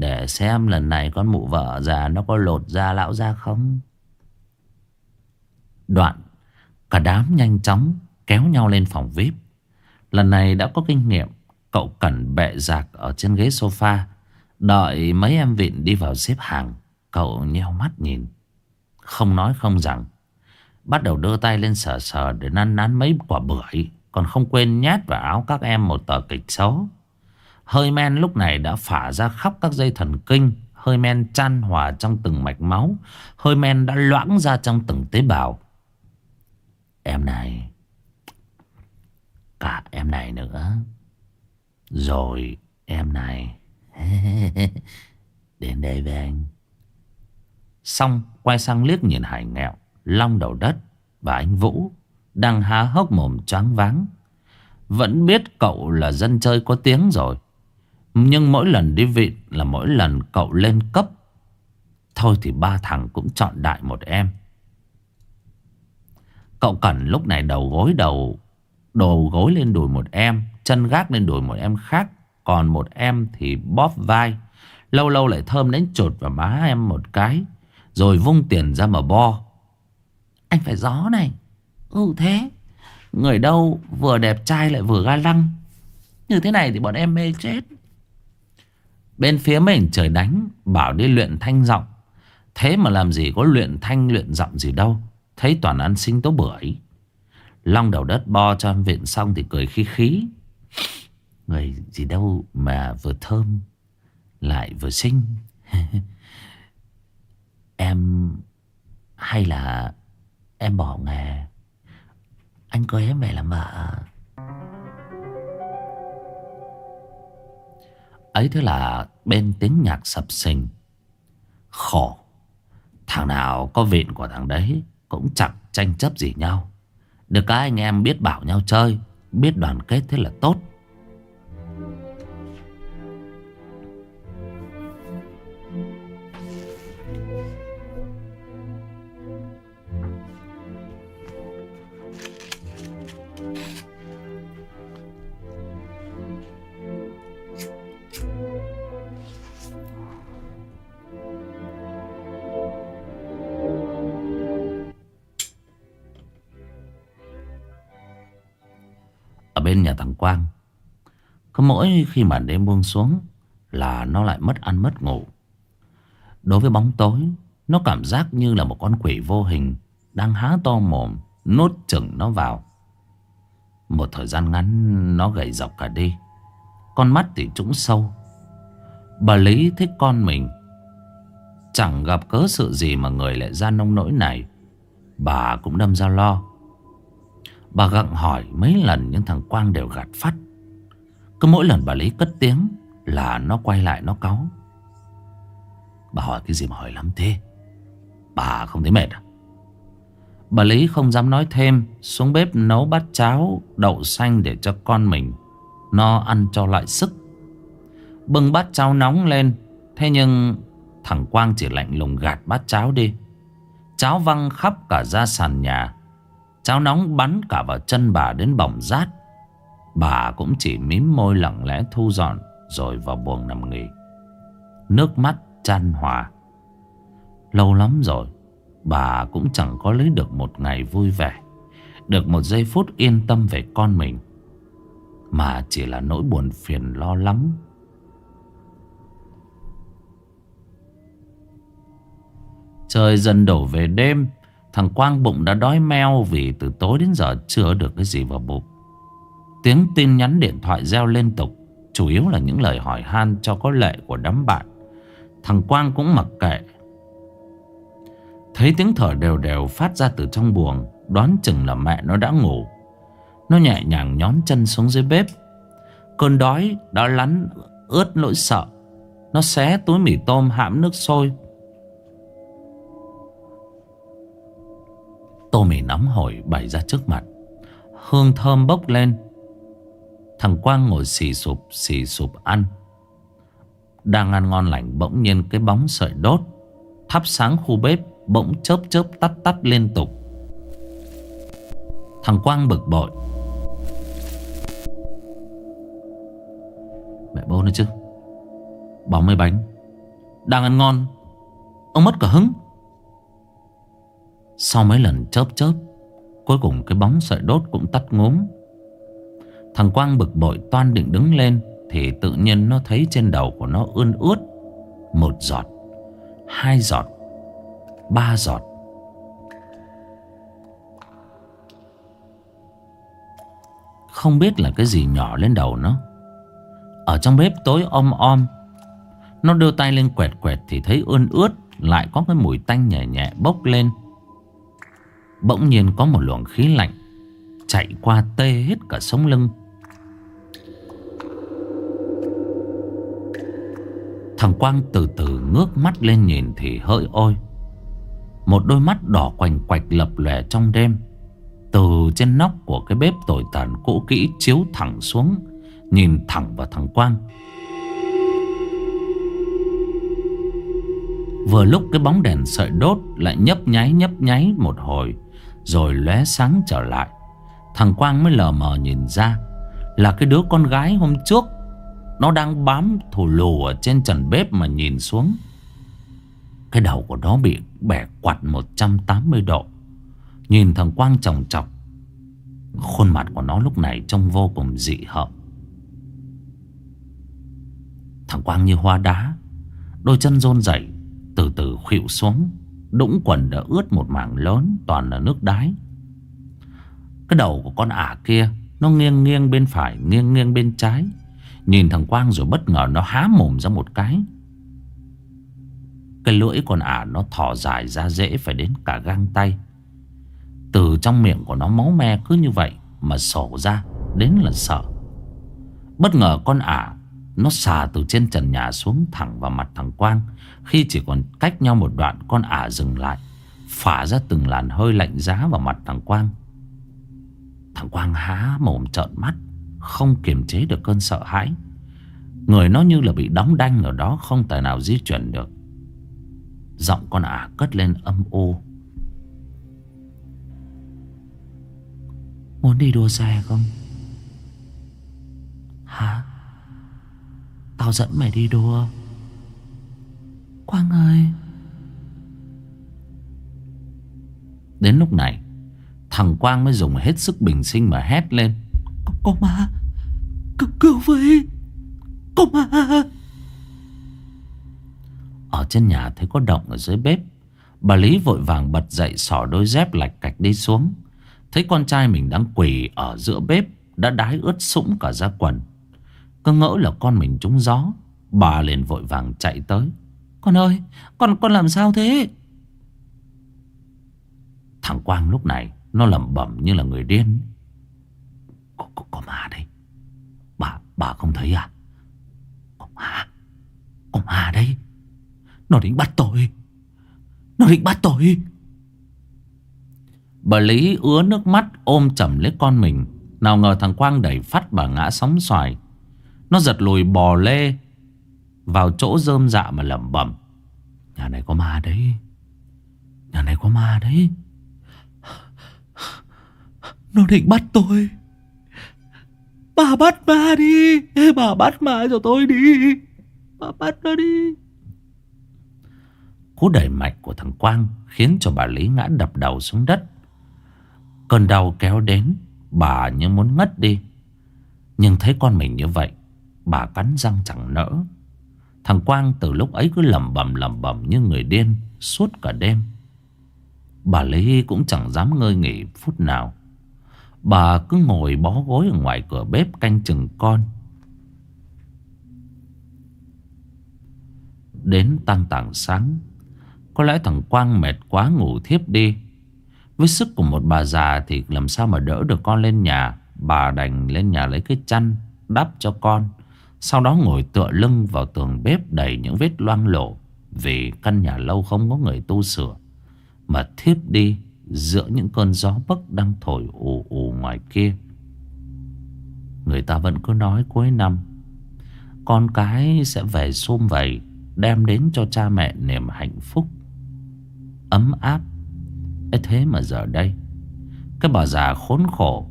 Để xem lần này con mụ vợ già Nó có lột da lão ra không? Đoạn, Cả đám nhanh chóng kéo nhau lên phòng VIP Lần này đã có kinh nghiệm, Cậu cẩn bệ giạc ở trên ghế sofa, Đợi mấy em vịn đi vào xếp hàng. Cậu nheo mắt nhìn. Không nói không rằng, Bắt đầu đưa tay lên sờ sờ Để năn nắn mấy quả bưởi. Còn không quên nhét vào áo các em một tờ kịch xấu. Hơi men lúc này đã phả ra khắp các dây thần kinh. Hơi men chan hòa trong từng mạch máu. Hơi men đã loãng ra trong từng tế bào. Em này, Cả em này nữa. Rồi, em này. Đến đây với anh. Xong, quay sang liếc nhìn Hải nghèo Long đầu đất, Và anh Vũ, Đang há hốc mồm choáng váng. Vẫn biết cậu là dân chơi có tiếng rồi. Nhưng mỗi lần đi vịn Là mỗi lần cậu lên cấp, Thôi thì ba thằng cũng chọn đại một em. Cậu Cẩn lúc này đầu gối đầu Đầu gối lên đùi một em, Chân gác lên đùi một em khác, Còn một em thì bóp vai. Lâu lâu lại thơm đến chột vào má em một cái, Rồi vung tiền ra mà bo. Anh phải gió này. Ừ thế. Người đâu vừa đẹp trai lại vừa ga lăng. Như thế này thì bọn em mê chết. Bên phía mình trời đánh, Bảo đi luyện thanh giọng. Thế mà làm gì có luyện thanh, luyện giọng gì đâu. Thấy toàn ăn sinh tố bưởi. Long đầu đất bo cho em viện xong thì cười khí khí. Người gì đâu mà vừa thơm, Lại vừa xinh. Em Hay là Em bỏ nghề? Anh cưới em về làm vợ Ấy thế là bên tiếng nhạc sập sình. Khổ, Thằng nào có vịn của thằng đấy Cũng chẳng tranh chấp gì nhau. Được các anh em biết bảo nhau chơi, Biết đoàn kết thế là tốt. Mỗi khi màn đêm buông xuống Là nó lại mất ăn mất ngủ. Đối với bóng tối, Nó cảm giác như là một con quỷ vô hình Đang há to mồm Nốt chừng nó vào. Một thời gian ngắn, Nó gầy dọc cả đi. Con mắt thì trũng sâu. Bà Lý thích con mình. Chẳng gặp cớ sự gì mà người lại ra nông nỗi này. Bà cũng đâm ra lo. Bà gặng hỏi mấy lần nhưng thằng Quang đều gạt phát cứ mỗi lần bà Lý cất tiếng là nó quay lại nó cáu. Bà hỏi cái gì mà hỏi lắm thế? Bà không thấy mệt à? Bà Lý không dám nói thêm, Xuống bếp nấu bát cháo, Đậu xanh để cho con mình Nó ăn cho lại sức. Bưng bát cháo nóng lên, Thế nhưng thằng Quang chỉ lạnh lùng gạt bát cháo đi. Cháo văng khắp cả ra sàn nhà. Cháo nóng bắn cả vào chân bà đến bỏng rát. Bà cũng chỉ mím môi lặng lẽ thu dọn Rồi vào buồng nằm nghỉ. Nước mắt chan hòa. Lâu lắm rồi, Bà cũng chẳng có lấy được một ngày vui vẻ, Được một giây phút yên tâm về con mình. Mà chỉ là nỗi buồn phiền lo lắng. Trời dần đổ về đêm, Thằng Quang bụng đã đói meo Vì từ tối đến giờ chưa được cái gì vào bụng. Tiếng tin nhắn điện thoại reo liên tục, Chủ yếu là những lời hỏi han cho có lệ của đám bạn. Thằng Quang cũng mặc kệ. Thấy tiếng thở đều đều phát ra từ trong buồng, Đoán chừng là mẹ nó đã ngủ. Nó nhẹ nhàng nhón chân xuống dưới bếp. Cơn đói đã lắn ướt nỗi sợ. Nó xé túi mì tôm hãm nước sôi. Tô mì nóng hổi bày ra trước mặt. Hương thơm bốc lên. Thằng Quang ngồi xì sụp xì sụp ăn. Đang ăn ngon lành bỗng nhiên cái bóng sợi đốt. Thắp sáng khu bếp, Bỗng chớp chớp tắt tắt liên tục. Thằng Quang bực bội. Mẹ bố nữa chứ Bóng mấy bánh. Đang ăn ngon, Ông mất cả hứng. Sau mấy lần chớp chớp, Cuối cùng cái bóng sợi đốt cũng tắt ngốm Thằng Quang bực bội toan định đứng lên Thì tự nhiên nó thấy trên đầu của nó ươn ướt. Một giọt, Hai giọt, Ba giọt. Không biết là cái gì nhỏ lên đầu nó. Ở trong bếp tối om om, Nó đưa tay lên quẹt quẹt Thì thấy ươn ướt, Lại có cái mùi tanh nhẹ nhẹ bốc lên. Bỗng nhiên có một luồng khí lạnh Chạy qua tê hết cả sống lưng. Thằng Quang từ từ ngước mắt lên nhìn thì hỡi ôi. Một đôi mắt đỏ quành quạch lập lòe trong đêm. Từ trên nóc của cái bếp tồi tàn cũ kỹ chiếu thẳng xuống, Nhìn thẳng vào thằng Quang. Vừa lúc cái bóng đèn sợi đốt lại nhấp nháy nhấp nháy một hồi, Rồi lóe sáng trở lại. Thằng Quang mới lờ mờ nhìn ra Là cái đứa con gái hôm trước nó đang bám thù lù ở trên trần bếp mà nhìn xuống. Cái đầu của nó bị bẻ quặt 180 độ. Nhìn thằng Quang trồng trọc Khuôn mặt của nó lúc này trông vô cùng dị hợm. Thằng Quang như hoa đá. Đôi chân rôn dậy Từ từ khuỵu xuống, Đũng quần đã ướt một mảng lớn Toàn là nước đái. Cái đầu của con ả kia, Nó nghiêng nghiêng bên phải, Nghiêng nghiêng bên trái. Nhìn thằng Quang rồi bất ngờ nó há mồm ra một cái. Cái lưỡi con ả nó thỏ dài ra dễ phải đến cả găng tay. Từ trong miệng của nó máu me cứ như vậy Mà sổ ra, đến là sợ. Bất ngờ con ả Nó xà từ trên trần nhà xuống thẳng vào mặt thằng Quang, Khi chỉ còn cách nhau một đoạn con ả dừng lại, Phả ra từng làn hơi lạnh giá vào mặt thằng Quang. Thằng Quang há mồm trợn mắt không kiềm chế được cơn sợ hãi. Người nó như là bị đóng đanh ở đó Không tài nào di chuyển được. Giọng con ả cất lên âm ô Muốn đi đua xe không? Hả? Tao dẫn mày đi đua. Quang ơi. Đến lúc này, Thằng Quang mới dùng hết sức bình sinh mà hét lên. Có ma. Cứu, cứu với Có ma. Ở trên nhà thấy có động ở dưới bếp. Bà Lý vội vàng bật dậy Xỏ đôi dép lạch cạch đi xuống. Thấy con trai mình đang quỳ ở giữa bếp Đã đái ướt sũng cả ra quần. Cứ ngỡ là con mình trúng gió Bà liền vội vàng chạy tới. Con ơi Con con làm sao thế? Thằng Quang lúc này Nó lẩm bẩm như là người điên có, có, có ma đấy, Bà, bà không thấy à? Có ma? Có ma đấy, Nó định bắt tôi. Nó định bắt tôi. Bà Lý ứa nước mắt ôm chầm lấy con mình. Nào ngờ thằng Quang đẩy phát bà ngã sóng xoài. Nó giật lùi bò lê Vào chỗ rơm dạ mà lẩm bẩm. Nhà này có ma đấy. Nhà này có ma đấy. Nó định bắt tôi. Bà bắt ma đi. Bà bắt ma cho tôi đi. Bà bắt nó đi. Cú đẩy mạnh của thằng Quang Khiến cho bà Lý ngã đập đầu xuống đất. Cơn đau kéo đến, Bà như muốn ngất đi. Nhưng thấy con mình như vậy, Bà cắn răng chẳng nỡ. Thằng Quang từ lúc ấy cứ lầm bầm lầm bầm như người điên Suốt cả đêm. Bà Lý cũng chẳng dám ngơi nghỉ phút nào. Bà cứ ngồi bó gối ở ngoài cửa bếp canh chừng con. Đến tăng tảng sáng, Có lẽ thằng Quang mệt quá ngủ thiếp đi. Với sức của một bà già thì làm sao mà đỡ được con lên nhà? Bà đành lên nhà lấy cái chăn, đắp cho con. Sau đó ngồi tựa lưng vào tường bếp đầy những vết loang lổ, Vì căn nhà lâu không có người tu sửa. Mà thiếp đi giữa những cơn gió bấc đang thổi ù ù ngoài kia. Người ta vẫn cứ nói cuối năm, Con cái sẽ về xôm vầy, Đem đến cho cha mẹ niềm hạnh phúc, Ấm áp Ê, thế mà giờ đây, Cái bà già khốn khổ,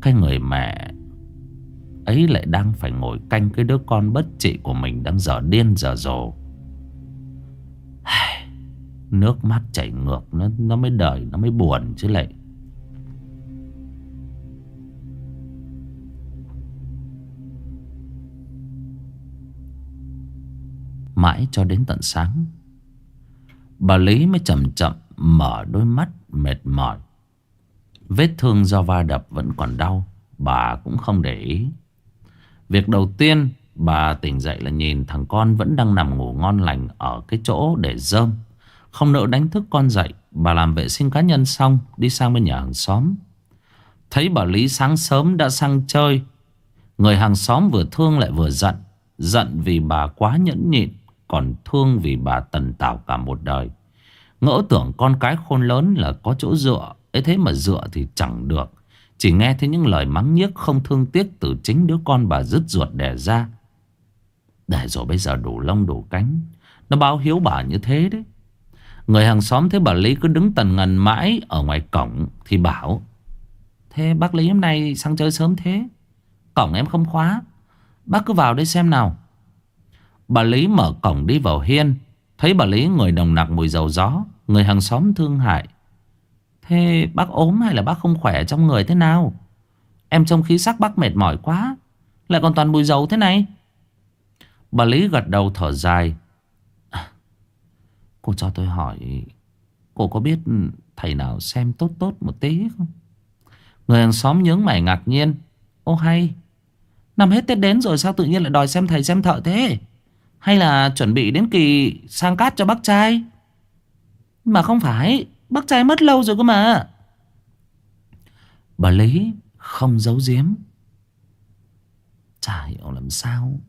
Cái người mẹ Ấy lại đang phải ngồi canh cái đứa con bất trị của mình Đang dở điên dở dồ Nước mắt chảy ngược Nó, nó mới đời Nó mới buồn chứ lại. Mãi cho đến tận sáng Bà Lý mới chậm chậm Mở đôi mắt mệt mỏi. Vết thương do va đập vẫn còn đau Bà cũng không để ý. Việc đầu tiên Bà tỉnh dậy là nhìn thằng con vẫn đang nằm ngủ ngon lành Ở cái chỗ để rơm không nỡ đánh thức con dậy, Bà làm vệ sinh cá nhân xong, Đi sang bên nhà hàng xóm. Thấy bà Lý sáng sớm đã sang chơi, Người hàng xóm vừa thương lại vừa giận Giận vì bà quá nhẫn nhịn, Còn thương vì bà tần tảo cả một đời. Ngỡ tưởng con cái khôn lớn là có chỗ dựa, ấy thế mà dựa thì chẳng được. Chỉ nghe thấy những lời mắng nhiếc không thương tiếc Từ chính đứa con bà dứt ruột đẻ ra. Để rồi bây giờ đủ lông đủ cánh, Nó báo hiếu bà như thế đấy. Người hàng xóm thấy bà Lý cứ đứng tần ngần mãi ở ngoài cổng thì bảo, Thế bác Lý hôm nay sang chơi sớm thế? Cổng em không khóa. Bác cứ vào đây xem nào. Bà Lý mở cổng đi vào hiên, Thấy bà Lý người đồng nặc mùi dầu gió, Người hàng xóm thương hại. Thế bác ốm hay là bác không khỏe trong người thế nào? Em trông khí sắc bác mệt mỏi quá, Lại còn toàn mùi dầu thế này. Bà Lý gật đầu thở dài Cô cho tôi hỏi, Cô có biết thầy nào xem tốt tốt một tí không? Người hàng xóm nhướng mày ngạc nhiên. Ô hay, Năm hết Tết đến rồi sao tự nhiên lại đòi xem thầy xem thợ thế? Hay là chuẩn bị đến kỳ sang cát cho bác trai? Mà không phải, Bác trai mất lâu rồi cơ mà. Bà Lý không giấu giếm. Chả hiểu làm sao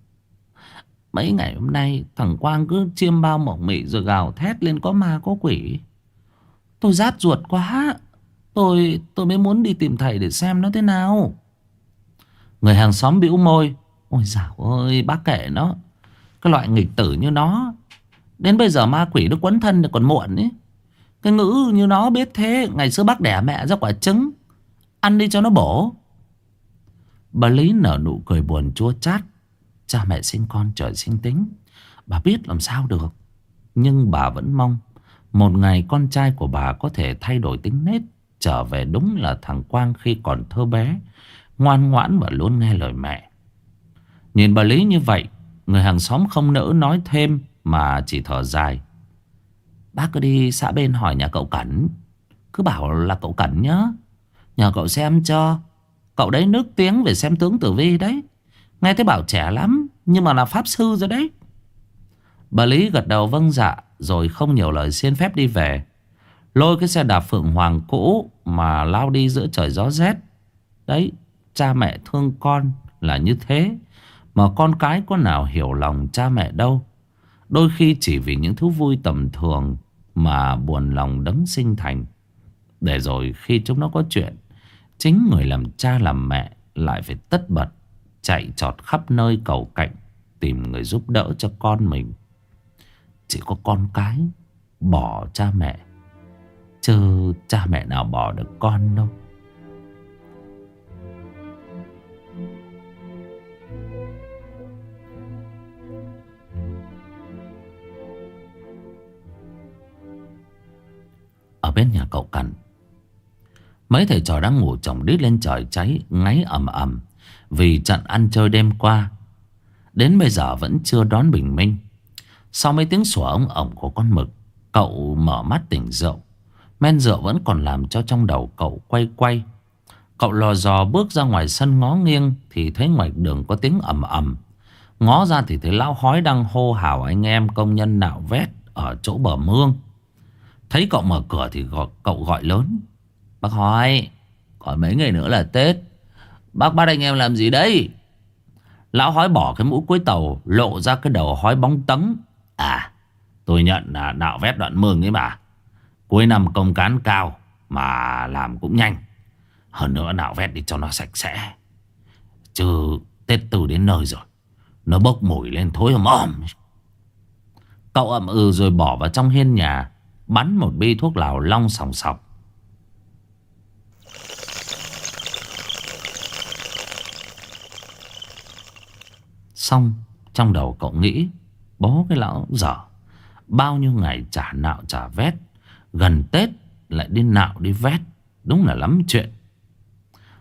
Mấy ngày hôm nay, thằng Quang cứ chiêm bao mỏng mị rồi gào thét lên có ma có quỷ. Tôi rát ruột quá. Tôi tôi mới muốn đi tìm thầy để xem nó thế nào. Người hàng xóm bĩu môi. Ôi dào ơi, bác kệ nó. Cái loại nghịch tử như nó. Đến bây giờ ma quỷ nó quấn thân còn muộn ấy. Cái ngữ như nó biết thế. Ngày xưa bác đẻ mẹ ra quả trứng. Ăn đi cho nó bổ. Bà Lý nở nụ cười buồn chua chát. Cha mẹ sinh con, trời sinh tính. Bà biết làm sao được. Nhưng bà vẫn mong Một ngày con trai của bà có thể thay đổi tính nết, Trở về đúng là thằng Quang khi còn thơ bé, Ngoan ngoãn và luôn nghe lời mẹ. Nhìn bà Lý như vậy, Người hàng xóm không nỡ nói thêm Mà chỉ thở dài. Bác cứ đi xã bên hỏi nhà cậu Cẩn. Cứ bảo là cậu Cẩn nhá Nhờ cậu xem cho. Cậu đấy nước tiếng về xem tướng tử vi đấy. Nghe thấy bảo trẻ lắm, Nhưng mà là pháp sư rồi đấy. Bà Lý gật đầu vâng dạ Rồi không nhiều lời xin phép đi về. Lôi cái xe đạp phượng hoàng cũ Mà lao đi giữa trời gió rét. Đấy, Cha mẹ thương con là như thế, Mà con cái có nào hiểu lòng cha mẹ đâu. Đôi khi chỉ vì những thú vui tầm thường Mà buồn lòng đấng sinh thành. Để rồi khi chúng nó có chuyện, Chính người làm cha làm mẹ Lại phải tất bật. Chạy trọt khắp nơi cầu cạnh Tìm người giúp đỡ cho con mình. Chỉ có con cái Bỏ cha mẹ Chứ cha mẹ nào bỏ được con đâu. Ở bên nhà cậu Cần Mấy thầy trò đang ngủ chồng đít lên trời cháy, Ngáy ầm ầm. Vì trận ăn chơi đêm qua. Đến bây giờ vẫn chưa đón bình minh. Sau mấy tiếng sủa ông ổng của con mực Cậu mở mắt tỉnh rượu. Men rượu vẫn còn làm cho trong đầu cậu quay quay. Cậu lò dò bước ra ngoài sân ngó nghiêng Thì thấy ngoài đường có tiếng ầm ầm. Ngó ra thì thấy lão hói đang hô hào anh em công nhân nạo vét Ở chỗ bờ mương. Thấy cậu mở cửa thì gọi, cậu gọi lớn. Bác hói Còn mấy ngày nữa là Tết. Bác bắt anh em làm gì đấy Lão hói bỏ cái mũ cuối tàu, Lộ ra cái đầu hói bóng tấn. À tôi nhận là nạo vét đoạn mương ấy mà. Cuối năm công cán cao Mà làm cũng nhanh. Hơn nữa nạo vét đi cho nó sạch sẽ. Chứ Tết từ đến nơi rồi, Nó bốc mùi lên thối ầm ầm. Cậu ậm ừ rồi bỏ vào trong hiên nhà, Bắn một bi thuốc lào long sòng sọc. Xong, trong đầu cậu nghĩ, Bố cái lão dở, Bao nhiêu ngày trả nạo trả vét, Gần Tết lại đi nạo đi vét, Đúng là lắm chuyện.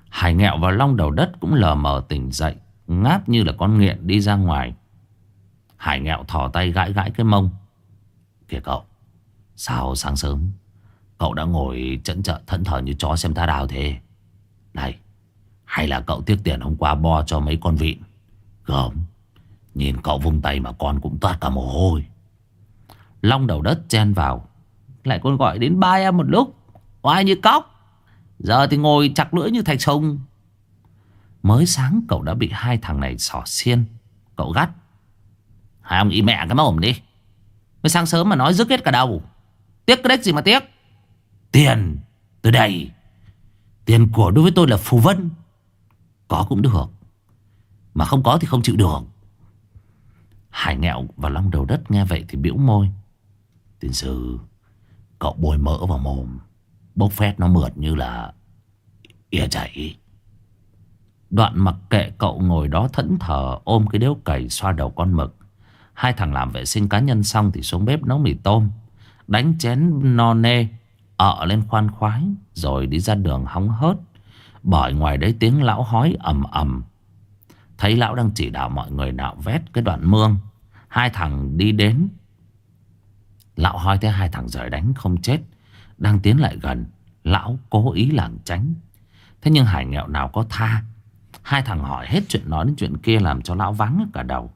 Hải nghẹo vào long đầu đất cũng lờ mờ tỉnh dậy, Ngáp như là con nghiện đi ra ngoài. Hải nghẹo thò tay gãi gãi cái mông. Kìa cậu, Sao sáng sớm, Cậu đã ngồi chẫn trợ thẫn thờ như chó xem ta đào thế? Này, Hay là cậu tiếc tiền hôm qua bo cho mấy con vịn? Gớm. Nhìn cậu vung tay mà con cũng toát cả mồ hôi. Long đầu đất chen vào. Lại còn gọi đến ba em một lúc. Oai như cóc. Giờ thì ngồi chặt lưỡi như thạch sông Mới sáng cậu đã bị hai thằng này sỏ xiên. Cậu gắt. Hai ông y mẹ cái mồm đi. Mới sáng sớm mà nói rứt hết cả đầu. Tiếc cái đếch gì mà tiếc? Tiền. Từ đây. Tiền của đối với tôi là phù vân. Có cũng được. Mà không có thì không chịu được. Hải nghẹo và long đầu đất, nghe vậy thì biểu môi. Tiền sư, Cậu bôi mỡ vào mồm, Bốc phét nó mượt như là Ỉa chảy. Đoạn mặc kệ cậu ngồi đó thẫn thờ, Ôm cái đếu cày xoa đầu con mực. Hai thằng làm vệ sinh cá nhân xong Thì xuống bếp nấu mì tôm, Đánh chén no nê, Ợ lên khoan khoái, Rồi đi ra đường hóng hớt. Bởi ngoài đấy tiếng lão hói ầm ầm. Thấy lão đang chỉ đạo mọi người nạo vét cái đoạn mương. Hai thằng đi đến. Lão hỏi thấy hai thằng rời đánh không chết Đang tiến lại gần. Lão cố ý lảng tránh. Thế nhưng hải nghèo nào có tha? Hai thằng hỏi hết chuyện nói đến chuyện kia Làm cho lão vắng cả đầu.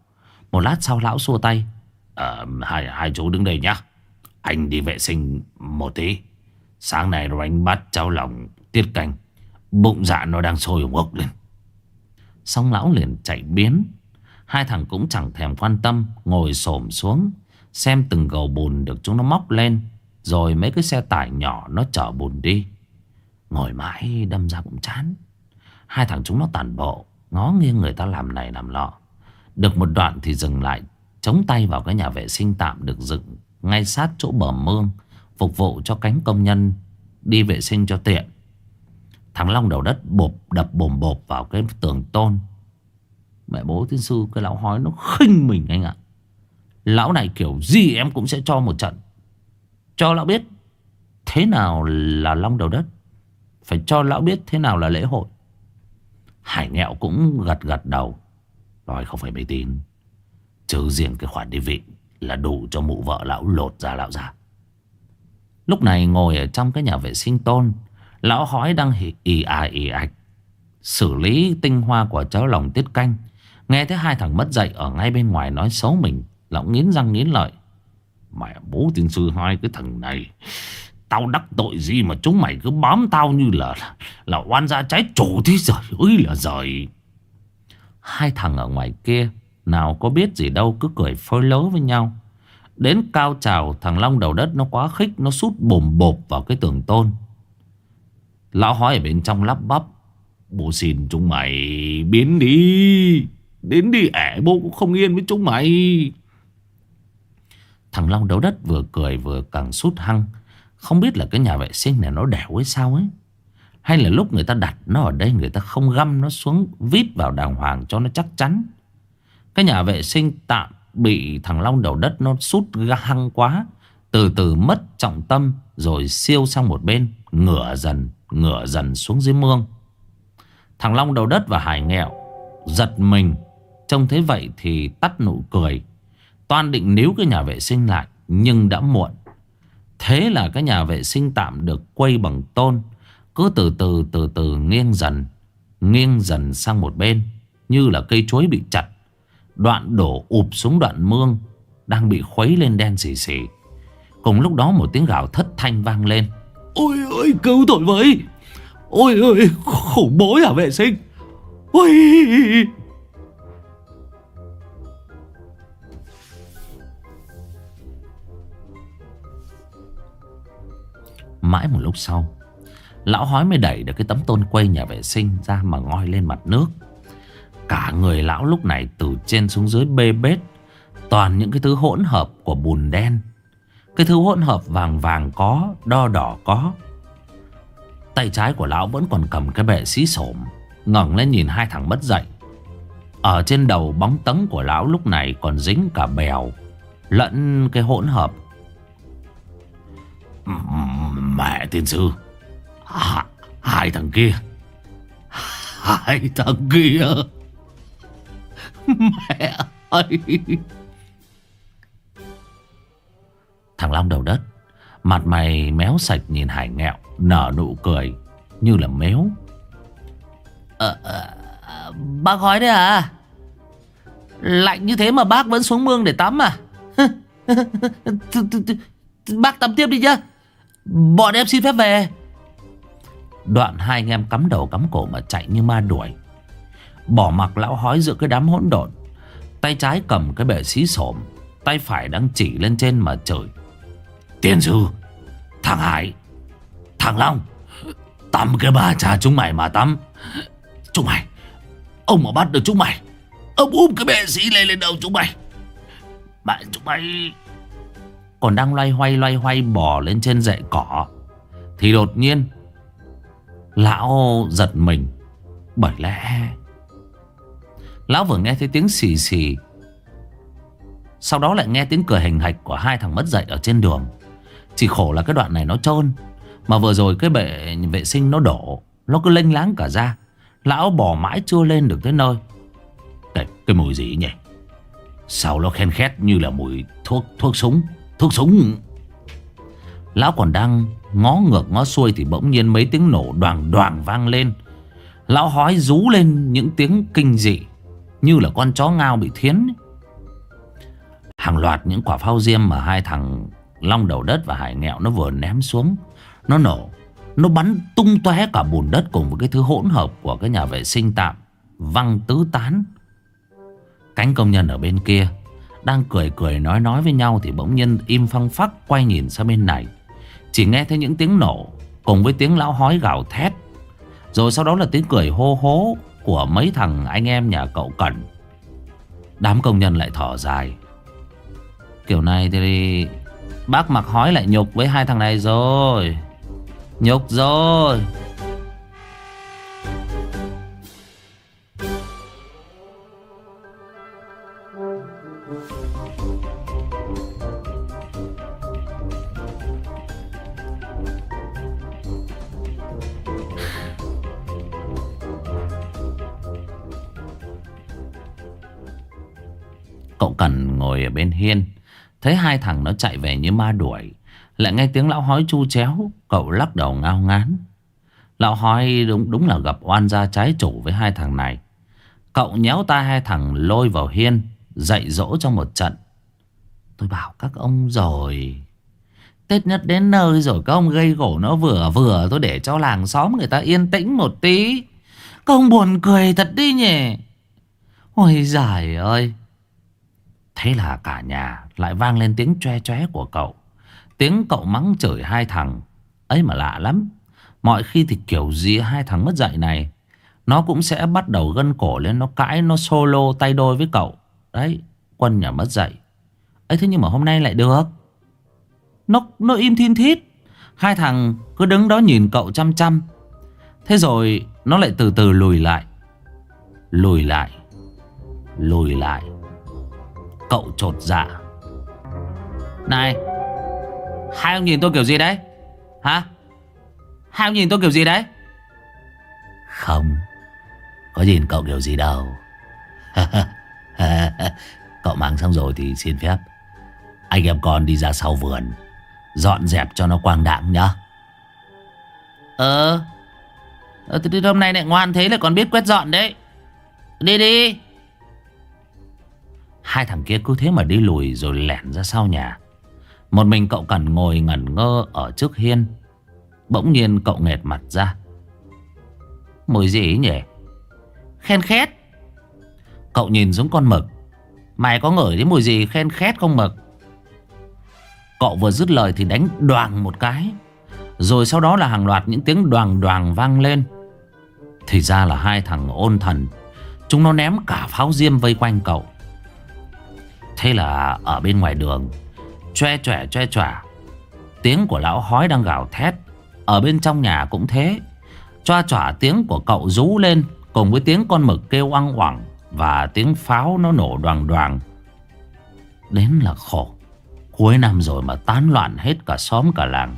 Một lát sau lão xua tay. À, hai, hai chú đứng đây nhá. Anh đi vệ sinh một tí. Sáng nay rồi anh bắt cháu lòng tiết canh. Bụng dạ nó đang sôi ủng ốc lên. Xong lão liền chạy biến. Hai thằng cũng chẳng thèm quan tâm, Ngồi xổm xuống, Xem từng gầu bùn được chúng nó móc lên, Rồi mấy cái xe tải nhỏ nó chở bùn đi. Ngồi mãi đâm ra cũng chán. Hai thằng chúng nó tàn bộ, Ngó nghiêng người ta làm này làm lọ Được một đoạn thì dừng lại, Chống tay vào cái nhà vệ sinh tạm được dựng Ngay sát chỗ bờ mương, Phục vụ cho cánh công nhân Đi vệ sinh cho tiện. Thằng Long đầu đất bộp, đập bồm bộp vào cái tường tôn. Mẹ bố tiên sư, cái lão hói nó khinh mình anh ạ. Lão này kiểu gì em cũng sẽ cho một trận. Cho lão biết Thế nào là long đầu đất. Phải cho lão biết thế nào là lễ hội. Hải nghẹo cũng gật gật đầu. Nói không phải mê tín Chứ riêng cái khoản đi vị Là đủ cho mụ vợ lão lột ra lão ra Lúc này ngồi ở trong cái nhà vệ sinh tôn Lão hói đang ì à ì ạch. Xử lý tinh hoa của cháu lòng tiết canh. Nghe thấy hai thằng mất dậy Ở ngay bên ngoài nói xấu mình, Lão nghiến răng nghiến lợi. Mẹ bố tiên sư hai cái thằng này, Tao đắc tội gì mà chúng mày cứ bám tao như là Là oan gia trái chủ thế rồi ơi là giời. Hai thằng ở ngoài kia, Nào có biết gì đâu, cứ cười phơi lớ với nhau. Đến cao trào, thằng Long đầu đất nó quá khích, Nó sút bồm bộp vào cái tường tôn. Lão hói ở bên trong lắp bắp. Bố xin chúng mày biến đi. Đến đi, ẻ bố cũng không yên với chúng mày. Thằng Long đấu đất vừa cười vừa càng sút hăng. Không biết là cái nhà vệ sinh này nó đẻo hay sao ấy. Hay là lúc người ta đặt nó ở đây Người ta không găm nó xuống, Vít vào đàng hoàng cho nó chắc chắn. Cái nhà vệ sinh tạm Bị thằng Long đầu đất nó sút hăng quá, Từ từ mất trọng tâm, Rồi siêu sang một bên, Ngửa dần. Ngửa dần xuống dưới mương. Thằng Long đầu đất và Hải nghẹo Giật mình. Trông thế vậy thì tắt nụ cười. Toan định níu cái nhà vệ sinh lại, Nhưng đã muộn. Thế là cái nhà vệ sinh tạm được quay bằng tôn. Cứ từ từ từ từ nghiêng dần Nghiêng dần sang một bên, Như là cây chuối bị chặt. Đoạn đổ ụp xuống đoạn mương, Đang bị khuấy lên đen xì xì. Cùng lúc đó một tiếng gào thất thanh vang lên. Ôi ơi, cứu tôi với. Ôi ôi khủng bố nhà vệ sinh. Ôi. Mãi một lúc sau, Lão hói mới đẩy được cái tấm tôn quay nhà vệ sinh ra mà ngoi lên mặt nước. Cả người lão lúc này từ trên xuống dưới bê bết, Toàn những cái thứ hỗn hợp của bùn đen. Cái thứ hỗn hợp vàng vàng có Đo đỏ có. Tay trái của lão vẫn còn cầm cái bệ xí xổm ngẩng lên nhìn hai thằng mất dậy. Ở trên đầu bóng tấn của lão lúc này còn dính cả bèo Lẫn cái hỗn hợp. Mẹ tiên sư. Hai, hai thằng kia. Hai thằng kia. Mẹ ơi. Thằng Long đầu đất. Mặt mày méo sạch nhìn Hải nghẹo Nở nụ cười Như là méo à, à, Bác hỏi đấy à? Lạnh như thế mà bác vẫn xuống mương để tắm à? Bác tắm tiếp đi chứ Bọn em xin phép về. Đoạn hai anh em cắm đầu cắm cổ mà chạy như ma đuổi. Bỏ mặc lão hói giữa cái đám hỗn độn. Tay trái cầm cái bệ xí xổm Tay phải đang chỉ lên trên mà chửi. Tiên sư, Thằng Hải, Thằng Long, Tắm cái bà cha chúng mày mà tắm. Chúng mày, Ông mà bắt được chúng mày, Ông úp cái bệ sĩ lên lên đầu chúng mày. Bạn chúng mày Còn đang loay hoay loay hoay bò lên trên dãy cỏ, Thì đột nhiên Lão giật mình. Bởi lẽ Lão vừa nghe thấy tiếng xì xì, Sau đó lại nghe tiếng cười hình hạch Của hai thằng mất dậy ở trên đường. Chỉ khổ là cái đoạn này nó trơn. Mà vừa rồi cái bệ vệ sinh nó đổ. Nó cứ lênh láng cả ra. Lão bỏ mãi chưa lên được tới nơi. Cái, cái mùi gì nhỉ? Sao nó khen khét như là mùi thuốc thuốc súng? Thuốc súng. Lão còn đang ngó ngược ngó xuôi Thì bỗng nhiên mấy tiếng nổ đoàn đoàn vang lên. Lão hói rú lên những tiếng kinh dị Như là con chó ngao bị thiến. Hàng loạt những quả phao diêm mà hai thằng Long đầu đất và hải nghẹo nó vừa ném xuống. Nó nổ, Nó bắn tung tóe cả bùn đất cùng với cái thứ hỗn hợp của cái nhà vệ sinh tạm, Văng tứ tán. Cánh công nhân ở bên kia Đang cười cười nói nói với nhau Thì bỗng nhiên im phăng phắc quay nhìn sang bên này. Chỉ nghe thấy những tiếng nổ Cùng với tiếng lão hói gào thét. Rồi sau đó là tiếng cười hô hố Của mấy thằng anh em nhà cậu Cẩn. Đám công nhân lại thở dài. Kiểu này thì Bác mặc hói lại nhục với hai thằng này rồi. Nhục rồi. Cậu Cần ngồi ở bên hiên. Thấy hai thằng nó chạy về như ma đuổi, Lại nghe tiếng lão hói chu chéo, Cậu lắc đầu ngao ngán. Lão hói đúng đúng là gặp oan gia trái chủ với hai thằng này. Cậu nhéo tay hai thằng lôi vào hiên, Dạy dỗ cho một trận. Tôi bảo, các ông rồi, Tết nhất đến nơi rồi, các ông gây gỗ nó vừa vừa, Tôi để cho làng xóm người ta yên tĩnh một tí. Các ông buồn cười thật đi nhỉ. Ôi giời ơi Thế là cả nhà lại vang lên tiếng tre tre của cậu. Tiếng cậu mắng chửi hai thằng, ấy mà lạ lắm. Mọi khi thì kiểu gì hai thằng mất dạy này, Nó cũng sẽ bắt đầu gân cổ lên, Nó cãi, nó solo tay đôi với cậu. Đấy, Quân nhà mất dạy. Ấy thế nhưng mà hôm nay lại được. Nó nó im thiên thít. Hai thằng cứ đứng đó nhìn cậu chăm chăm. Thế rồi nó lại từ từ lùi lại. Lùi lại. Lùi lại. Cậu trột dạ. Này, Hai ông nhìn tôi kiểu gì đấy? Hả? Hai ông nhìn tôi kiểu gì đấy? Không, Có nhìn cậu kiểu gì đâu. Cậu mang xong rồi thì xin phép. Anh em con đi ra sau vườn, Dọn dẹp cho nó quang đạm nhá. Ờ Ờ từ hôm nay lại ngoan thế là còn biết quét dọn đấy. Đi đi. Hai thằng kia cứ thế mà đi lùi rồi lẻn ra sau nhà. Một mình cậu cần ngồi ngẩn ngơ ở trước hiên. Bỗng nhiên cậu nghệt mặt ra. Mùi gì nhỉ? Khen khét. Cậu nhìn xuống con mực. Mày có ngửi thấy mùi gì khen khét không mực? Cậu vừa dứt lời thì đánh đoàn một cái. Rồi sau đó là hàng loạt những tiếng đoàn đoàn vang lên. Thì ra là hai thằng ôn thần. Chúng nó ném cả pháo diêm vây quanh cậu. Thế là ở bên ngoài đường, Choe choe choe choe Tiếng của lão hói đang gào thét. Ở bên trong nhà cũng thế, Choa choa tiếng của cậu rú lên Cùng với tiếng con mực kêu oang oảng Và tiếng pháo nó nổ đoàn đoàn Đến là khổ, Cuối năm rồi mà tán loạn hết cả xóm cả làng.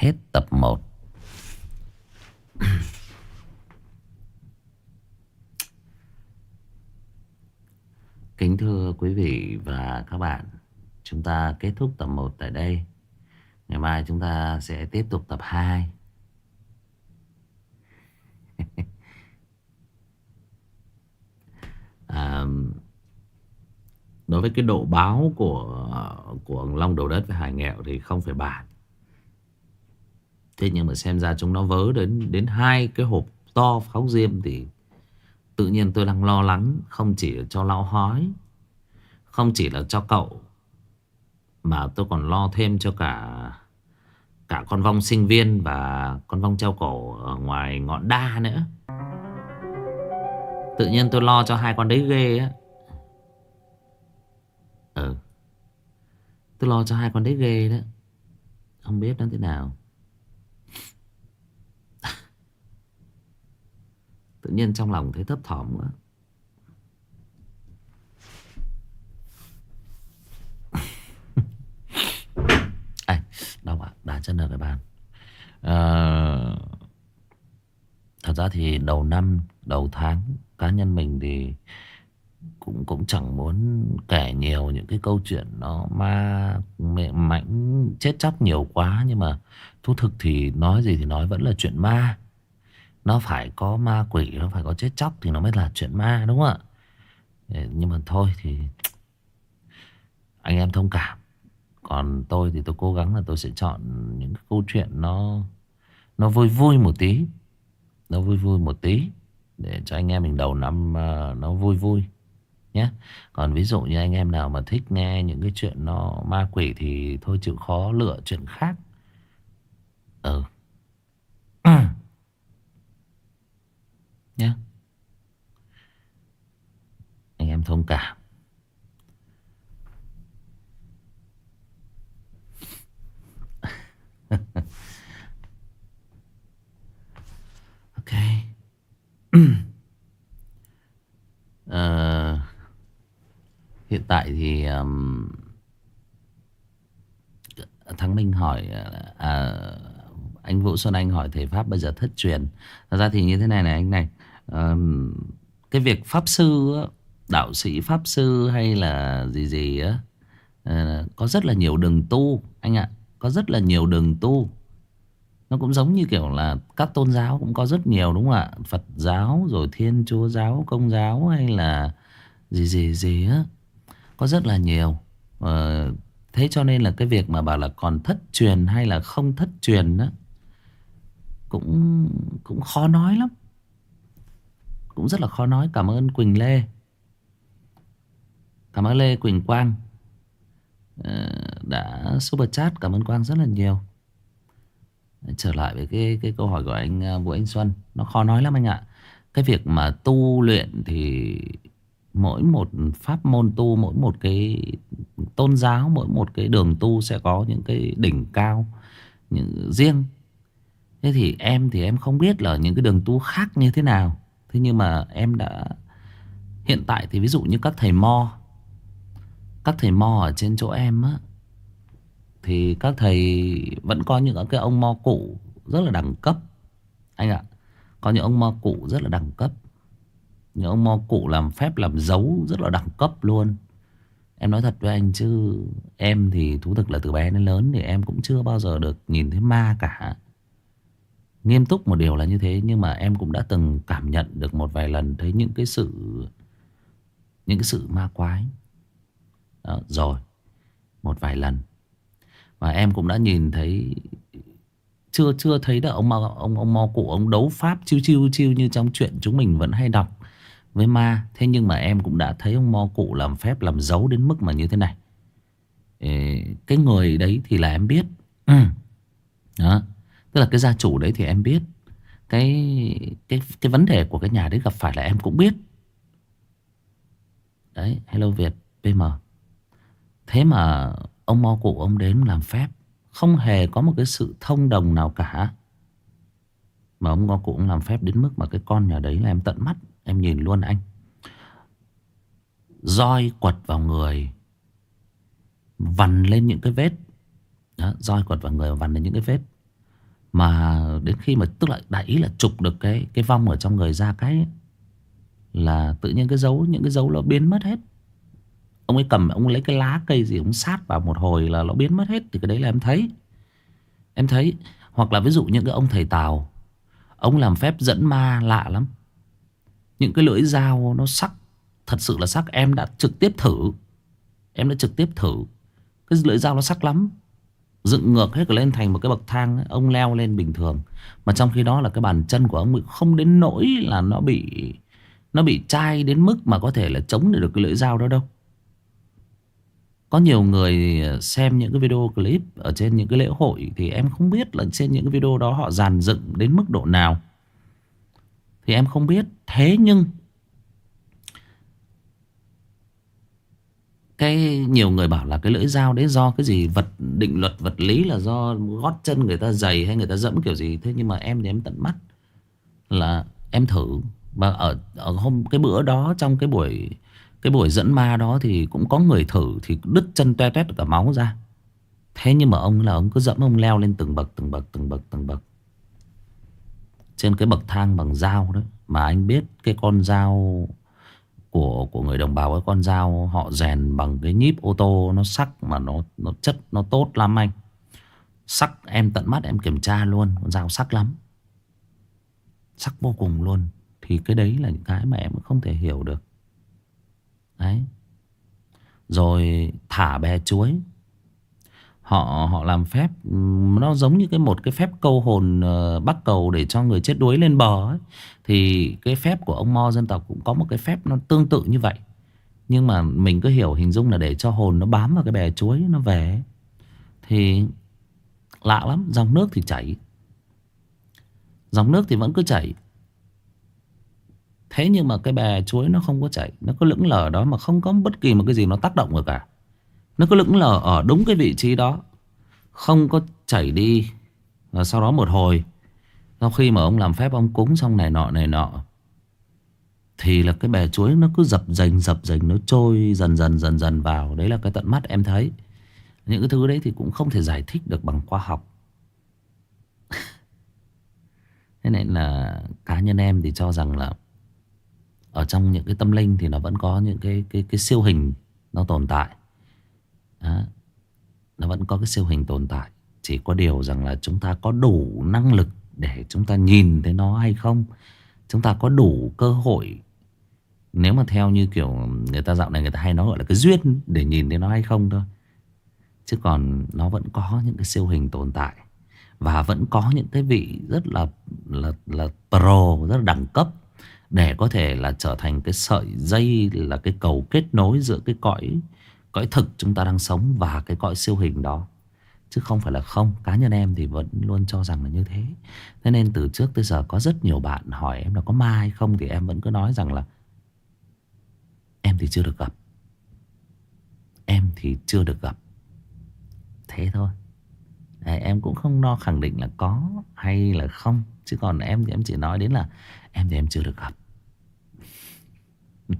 Hết tập 1 Kính thưa quý vị và các bạn Chúng ta kết thúc tập 1 tại đây. Ngày mai chúng ta sẽ tiếp tục tập 2 à, Đối với cái độ báo của của Long Đầu Đất và Hải Nghèo thì không phải bàn Thế nhưng mà xem ra chúng nó vớ đến đến hai cái hộp to pháo diêm thì tự nhiên tôi đang lo lắng không chỉ cho lão hói, không chỉ là cho cậu mà tôi còn lo thêm cho cả cả con vong sinh viên và con vong treo cổ ở ngoài ngọn đa nữa. Tự nhiên tôi lo cho hai con đấy ghê á. Ừ. Tôi lo cho hai con đấy ghê đó. Không biết nó thế nào. Tự nhiên trong lòng thấy thấp thỏm quá. À, Đau ạ Đá chân ở cái bàn. À, Thật ra thì đầu năm Đầu tháng Cá nhân mình thì cũng cũng chẳng muốn kể nhiều những cái câu chuyện nó ma mạnh chết chóc nhiều quá. Nhưng mà thú thực thì nói gì thì nói vẫn là chuyện ma nó phải có ma quỷ, Nó phải có chết chóc thì nó mới là chuyện ma, đúng không ạ? Nhưng mà thôi thì Anh em thông cảm. Còn tôi thì tôi cố gắng là tôi sẽ chọn Những cái câu chuyện nó Nó vui vui một tí. Nó vui vui một tí Để cho anh em mình đầu năm à, Nó vui vui, nhé. Còn ví dụ như anh em nào mà thích nghe Những cái chuyện nó ma quỷ Thì thôi chịu khó lựa chuyện khác. Ừ. nhé anh em thông cảm. Ok. À, hiện tại thì um, thắng minh hỏi à, anh vũ xuân anh hỏi thầy pháp bây giờ thất truyền. Thật ra thì như thế này này anh này cái việc pháp sư đạo sĩ pháp sư hay là gì gì á ờ, có rất là nhiều đường tu anh ạ có rất là nhiều đường tu Nó cũng giống như kiểu là các tôn giáo cũng có rất nhiều đúng không ạ? Phật giáo rồi Thiên Chúa giáo, Công giáo hay là gì gì gì á. Có rất là nhiều. Ờ, thế cho nên là cái việc mà bảo là còn thất truyền hay là không thất truyền đó cũng cũng khó nói lắm. Cũng rất là khó nói. Cảm ơn Quỳnh Lê. Cảm ơn Lê Quỳnh Quang ờ, đã super chat. Cảm ơn Quang rất là nhiều. Trở lại với cái cái câu hỏi của anh à, Vũ Anh Xuân Nó khó nói lắm anh ạ Cái việc mà tu luyện thì Mỗi một pháp môn tu, Mỗi một cái tôn giáo, Mỗi một cái đường tu sẽ có những cái đỉnh cao, những, riêng Thế thì em thì em không biết là những cái đường tu khác như thế nào Thế nhưng mà em đã, Hiện tại thì ví dụ như các thầy mo, Các thầy mo ở trên chỗ em á, thì các thầy vẫn có những cái ông mo cụ rất là đẳng cấp. Anh ạ, có những ông mo cụ rất là đẳng cấp. Những ông mo cụ làm phép, làm dấu rất là đẳng cấp luôn. Em nói thật với anh chứ, em thì thú thực là từ bé đến lớn thì em cũng chưa bao giờ được nhìn thấy ma cả nghiêm túc một điều là như thế nhưng mà em cũng đã từng cảm nhận được một vài lần thấy những cái sự những cái sự ma quái Đó, rồi một vài lần và em cũng đã nhìn thấy chưa chưa thấy được ông ông ông mo cụ ông đấu pháp chiêu chiêu chiêu như trong chuyện chúng mình vẫn hay đọc với ma. Thế nhưng mà em cũng đã thấy ông mo cụ làm phép làm dấu đến mức mà như thế này. Ê, cái người đấy thì là em biết. Đó. Tức là cái gia chủ đấy thì em biết. Cái cái cái vấn đề của cái nhà đấy gặp phải là em cũng biết. Đấy, hello Việt PM. Thế mà Ông mo cụ ông đến làm phép Không hề có một cái sự thông đồng nào cả Mà ông mo cụ ông làm phép đến mức mà cái con nhà đấy là em tận mắt Em nhìn luôn anh roi quật vào người Vằn lên những cái vết Đó, roi quật vào người vằn lên những cái vết mà đến khi mà, Tức là đại ý là chụp được cái cái vong ở trong người ra cái Là tự nhiên cái dấu, Những cái dấu nó biến mất hết. Ông ấy cầm, ông lấy cái lá cây gì, Ông sát vào một hồi là nó biến mất hết, Thì cái đấy là em thấy. Em thấy, Hoặc là ví dụ những cái ông thầy Tào, Ông làm phép dẫn ma lạ lắm. Những cái lưỡi dao nó sắc, Thật sự là sắc, Em đã trực tiếp thử. Em đã trực tiếp thử. Cái lưỡi dao nó sắc lắm. Dựng ngược hết cả lên thành một cái bậc thang ấy. Ông leo lên bình thường Mà trong khi đó là cái bàn chân của ông Không đến nỗi là nó bị Nó bị chai đến mức mà có thể là chống được cái lưỡi dao đó đâu có nhiều người xem những cái video clip ở trên những cái lễ hội thì em không biết là trên những cái video đó họ dàn dựng đến mức độ nào. Thì em không biết. Thế nhưng cái nhiều người bảo là cái lưỡi dao đấy do cái gì? Vật định luật, vật lý là do gót chân người ta dày hay người ta dẫm kiểu gì? Thế nhưng mà em thì em tận mắt là em thử. Và ở ở hôm, cái bữa đó, trong cái buổi cái buổi dẫn ma đó thì cũng có người thử, Thì đứt chân toe toét cả máu ra. Thế nhưng mà ông là ông cứ dẫm, ông leo lên từng bậc từng bậc từng bậc từng bậc. Trên cái bậc thang bằng dao đó, Mà anh biết cái con dao của của người đồng bào cái con dao họ rèn bằng cái nhíp ô tô, nó sắc mà nó nó chất, nó tốt lắm anh sắc em tận mắt em kiểm tra luôn, con dao sắc lắm sắc vô cùng luôn thì cái đấy là những cái mà em không thể hiểu được Đấy. Rồi thả bè chuối. Họ họ làm phép nó giống như cái một cái phép câu hồn uh, bắt cầu để cho người chết đuối lên bờ ấy. Thì cái phép của ông Mo dân tộc cũng có một cái phép nó tương tự như vậy. Nhưng mà mình cứ hiểu hình dung là để cho hồn nó bám vào cái bè chuối nó về. Thì lạ lắm, dòng nước thì chảy. Dòng nước thì vẫn cứ chảy Thế nhưng mà cái bè chuối nó không có chảy Nó cứ lững lờ đó mà không có bất kỳ một cái gì nó tác động được cả nó cứ lững lờ ở đúng cái vị trí đó. Không có chảy đi. Và sau đó một hồi, Sau khi mà ông làm phép, ông cúng xong này nọ này nọ, Thì là cái bè chuối nó cứ dập dành dập dành Nó trôi dần dần dần dần vào. Đấy là cái tận mắt em thấy. Những cái thứ đấy thì cũng không thể giải thích được bằng khoa học. Thế nên là cá nhân em thì cho rằng là ở trong những cái tâm linh thì nó vẫn có những cái cái cái siêu hình nó tồn tại đó. nó vẫn có cái siêu hình tồn tại Chỉ có điều rằng là chúng ta có đủ năng lực Để chúng ta nhìn thấy nó hay không Chúng ta có đủ cơ hội Nếu mà theo như kiểu Người ta dạo này người ta hay nói gọi là cái duyên Để nhìn thấy nó hay không thôi Chứ còn nó vẫn có những cái siêu hình tồn tại Và vẫn có những cái vị rất là là, là pro, rất là đẳng cấp Để có thể là trở thành cái sợi dây Là cái cầu kết nối giữa cái cõi Cõi thực chúng ta đang sống Và cái cõi siêu hình đó. Chứ không phải là không Cá nhân em thì vẫn luôn cho rằng là như thế. Thế nên từ trước tới giờ có rất nhiều bạn hỏi em là có ma hay không Thì em vẫn cứ nói rằng là Em thì chưa được gặp. Em thì chưa được gặp. Thế thôi. Đấy, Em cũng không no khẳng định là có hay là không. Chứ còn em thì em chỉ nói đến là Em thì em chưa được gặp.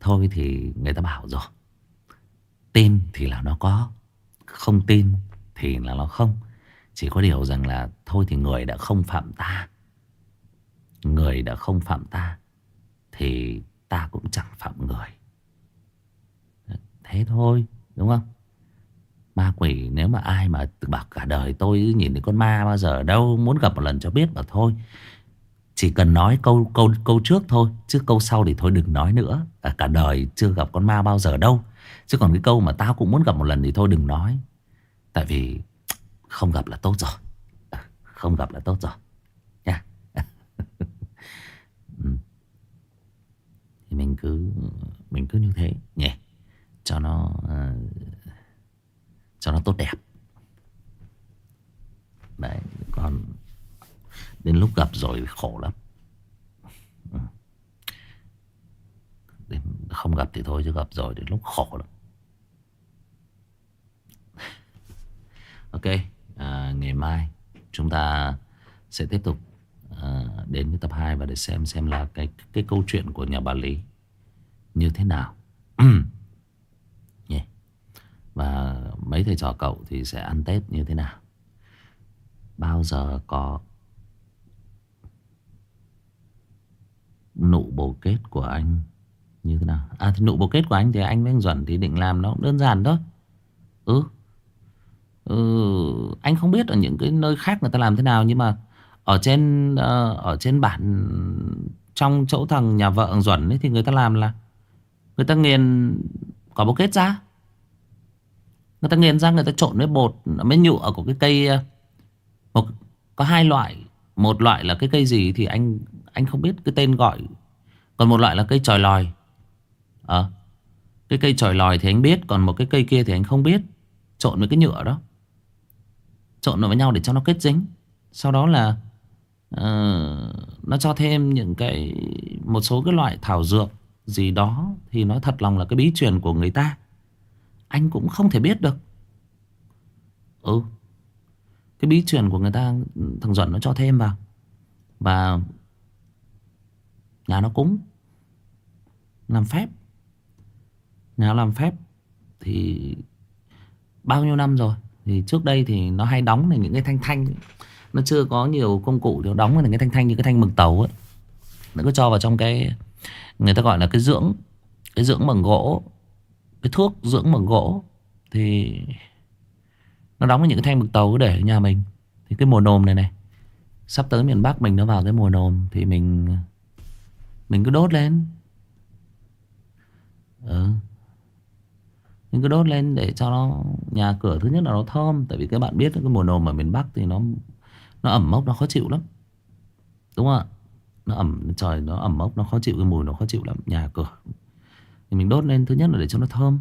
Thôi thì người ta bảo rồi. Tin thì là nó có, Không tin thì là nó không. Chỉ có điều rằng là Thôi thì người đã không phạm ta. Người đã không phạm ta Thì ta cũng chẳng phạm người. Thế thôi, Đúng không? Ma quỷ nếu mà ai mà bảo cả đời, tôi nhìn thấy con ma bao giờ đâu, Muốn gặp một lần cho biết mà thôi. Chỉ cần nói câu câu câu trước thôi Chứ câu sau thì thôi đừng nói nữa. À, Cả đời chưa gặp con ma bao giờ đâu. Chứ còn cái câu mà tao cũng muốn gặp một lần thì thôi đừng nói. Tại vì không gặp là tốt rồi. À, Không gặp là tốt rồi. Nha. Ừ. Thì mình cứ Mình cứ như thế nhỉ? Cho nó uh, cho nó tốt đẹp. Đấy Còn Đến lúc gặp rồi thì khổ lắm. Đến Không gặp thì thôi chứ gặp rồi đến lúc khổ lắm. Ok à, Ngày mai Chúng ta sẽ tiếp tục à, Đến với tập 2 Và để xem xem là cái, cái câu chuyện của nhà bà Lý Như thế nào. Và mấy thầy trò cậu thì sẽ ăn Tết như thế nào? Bao giờ có Nụ bồ kết của anh Như thế nào? À thì nụ bồ kết của anh thì anh với anh Duẩn Thì định làm nó đơn giản thôi. Ừ. Ừ, anh không biết ở những cái nơi khác người ta làm thế nào nhưng mà ở trên uh, ở trên bản trong chỗ thằng nhà vợ Duẩn ấy thì người ta làm là người ta nghiền quả bồ kết ra. Người ta nghiền ra người ta trộn với bột Với nhựa của cái cây ờ, một, Có hai loại. Một loại là cái cây gì thì anh anh không biết cái tên gọi. Còn một loại là cây tròi lòi. Ờ Cái cây tròi lòi thì anh biết Còn một cái cây kia thì anh không biết. Trộn với cái nhựa đó. Trộn với nhau để cho nó kết dính. Sau đó là uh, Nó cho thêm những cái Một số cái loại thảo dược Gì đó Thì nó thật lòng là cái bí truyền của người ta. Anh cũng không thể biết được. Ừ Cái bí truyền của người ta Thằng Duẩn nó cho thêm vào. Và Nhà nó cúng. Làm phép. Nhà nó làm phép Thì Bao nhiêu năm rồi? Thì trước đây thì nó hay đóng này, những cái thanh thanh Nó chưa có nhiều công cụ Thì nó đóng những cái thanh thanh như cái thanh mực tàu ấy. Nó cứ cho vào trong cái, Người ta gọi là cái dưỡng Cái dưỡng bằng gỗ, cái thuốc dưỡng bằng gỗ. Thì nó đóng những cái thanh mực tàu để ở nhà mình. Thì cái mùa nồm này này, sắp tới miền Bắc mình nó vào cái mùa nồm thì mình mình cứ đốt lên. Ừ mình cứ đốt lên để cho nó nhà cửa thứ nhất là nó thơm tại vì các bạn biết cái mùa nồm ở miền Bắc thì nó nó ẩm mốc nó khó chịu lắm. Đúng không ạ? Nó ẩm trời nó ẩm mốc nó khó chịu cái mùi nó khó chịu lắm nhà cửa. Thì mình đốt lên thứ nhất là để cho nó thơm.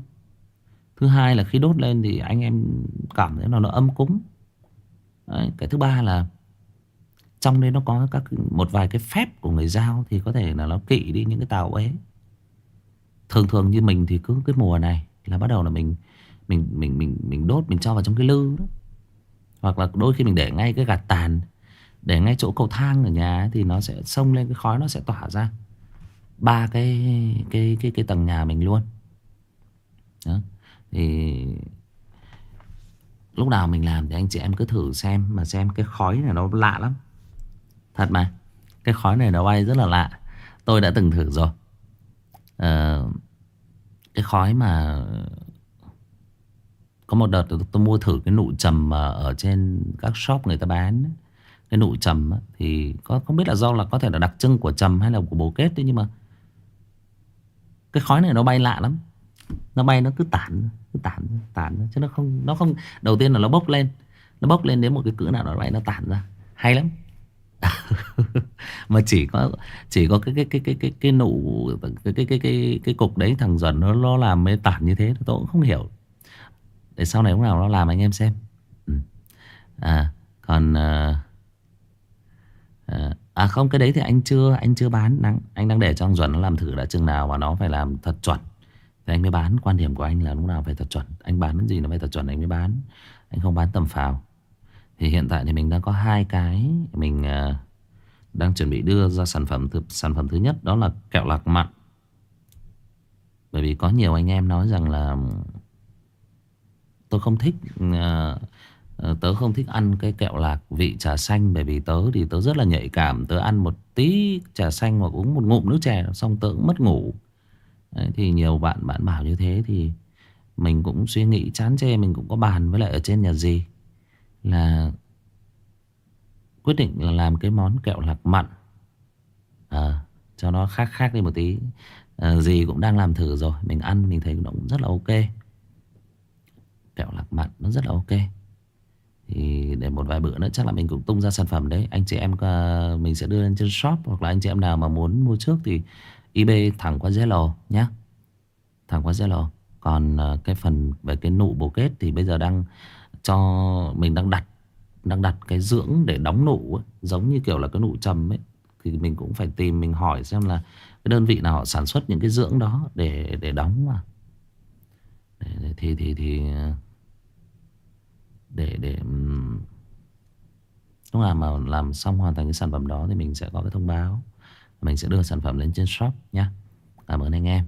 Thứ hai là khi đốt lên thì anh em cảm thấy là nó âm cúng. Đấy, Cái thứ ba là trong đấy nó có các một vài cái phép của người giao Thì có thể là nó kỵ đi những cái tàu ấy. Thường thường như mình thì cứ cái mùa này Là bắt đầu là mình Mình mình mình mình đốt, mình cho vào trong cái lư đó. Hoặc là đôi khi mình để ngay cái gạt tàn, Để ngay chỗ cầu thang ở nhà Thì nó sẽ xông lên cái khói nó sẽ tỏa ra. Ba cái cái cái cái tầng nhà mình luôn. Đó. thì lúc nào mình làm thì anh chị em cứ thử xem mà xem cái khói này nó lạ lắm thật mà cái khói này nó bay rất là lạ tôi đã từng thử rồi à, cái khói mà Có một đợt tôi, tôi mua thử cái nụ trầm mà ở trên các shop người ta bán ấy. Cái nụ trầm á, thì có không biết là do là có thể là đặc trưng của trầm hay là của bồ kết đấy nhưng mà cái khói này nó bay lạ lắm. Nó bay nó cứ tản, cứ tản, tản chứ nó không nó không đầu tiên là nó bốc lên. Nó bốc lên đến một cái cỡ nào nó bay nó tản ra. Hay lắm. mà chỉ có chỉ có cái cái cái cái cái cái nụ cái cái cái cái cái cục đấy thằng dần nó nó làm mê tản như thế tôi cũng không hiểu. Để sau này lúc nào nó làm anh em xem. Ừ. À còn à, À, à không cái đấy thì anh chưa Anh chưa bán đang, Anh đang để cho thằng dần nó làm thử đã chừng nào Và nó phải làm thật chuẩn Thì anh mới bán Quan điểm của anh là lúc nào phải thật chuẩn Anh bán cái gì nó phải thật chuẩn anh mới bán Anh không bán tầm phào thì hiện tại thì mình đang có hai cái Mình uh, đang chuẩn bị đưa ra sản phẩm thứ, Sản phẩm thứ nhất đó là kẹo lạc mặn. Bởi vì có nhiều anh em nói rằng là Tôi không thích uh, tớ không thích ăn cái kẹo lạc vị trà xanh Bởi vì tớ thì tớ rất là nhạy cảm Tớ ăn một tí trà xanh hoặc uống một ngụm nước chè Xong tớ cũng mất ngủ. Đấy, Thì nhiều bạn bạn bảo như thế Thì mình cũng suy nghĩ chán chê Mình cũng có bàn với lại ở trên nhà gì là Quyết định là làm cái món kẹo lạc mặn. À, Cho nó khác khác đi một tí. À, Dì cũng đang làm thử rồi. Mình ăn mình thấy nó cũng rất là ok. Kẹo lạc mặn nó rất là ok. Thì để một vài bữa nữa chắc là mình cũng tung ra sản phẩm đấy. Anh chị em à, mình sẽ đưa lên trên shop Hoặc là anh chị em nào mà muốn mua trước thì eBay thẳng qua Zalo nhé Thẳng qua Zalo. Còn à, cái phần về cái nụ bồ kết Thì bây giờ đang cho Mình đang đặt đang đặt cái dưỡng để đóng nụ ấy, Giống như kiểu là cái nụ trầm ấy. Thì mình cũng phải tìm mình hỏi xem là Cái đơn vị nào họ sản xuất những cái dưỡng đó Để để đóng mà. Để, để, Thì thì thì để để lúc nào mà làm xong hoàn thành cái sản phẩm đó thì mình sẽ có cái thông báo. Mình sẽ đưa sản phẩm lên trên shop nhé cảm ơn anh em.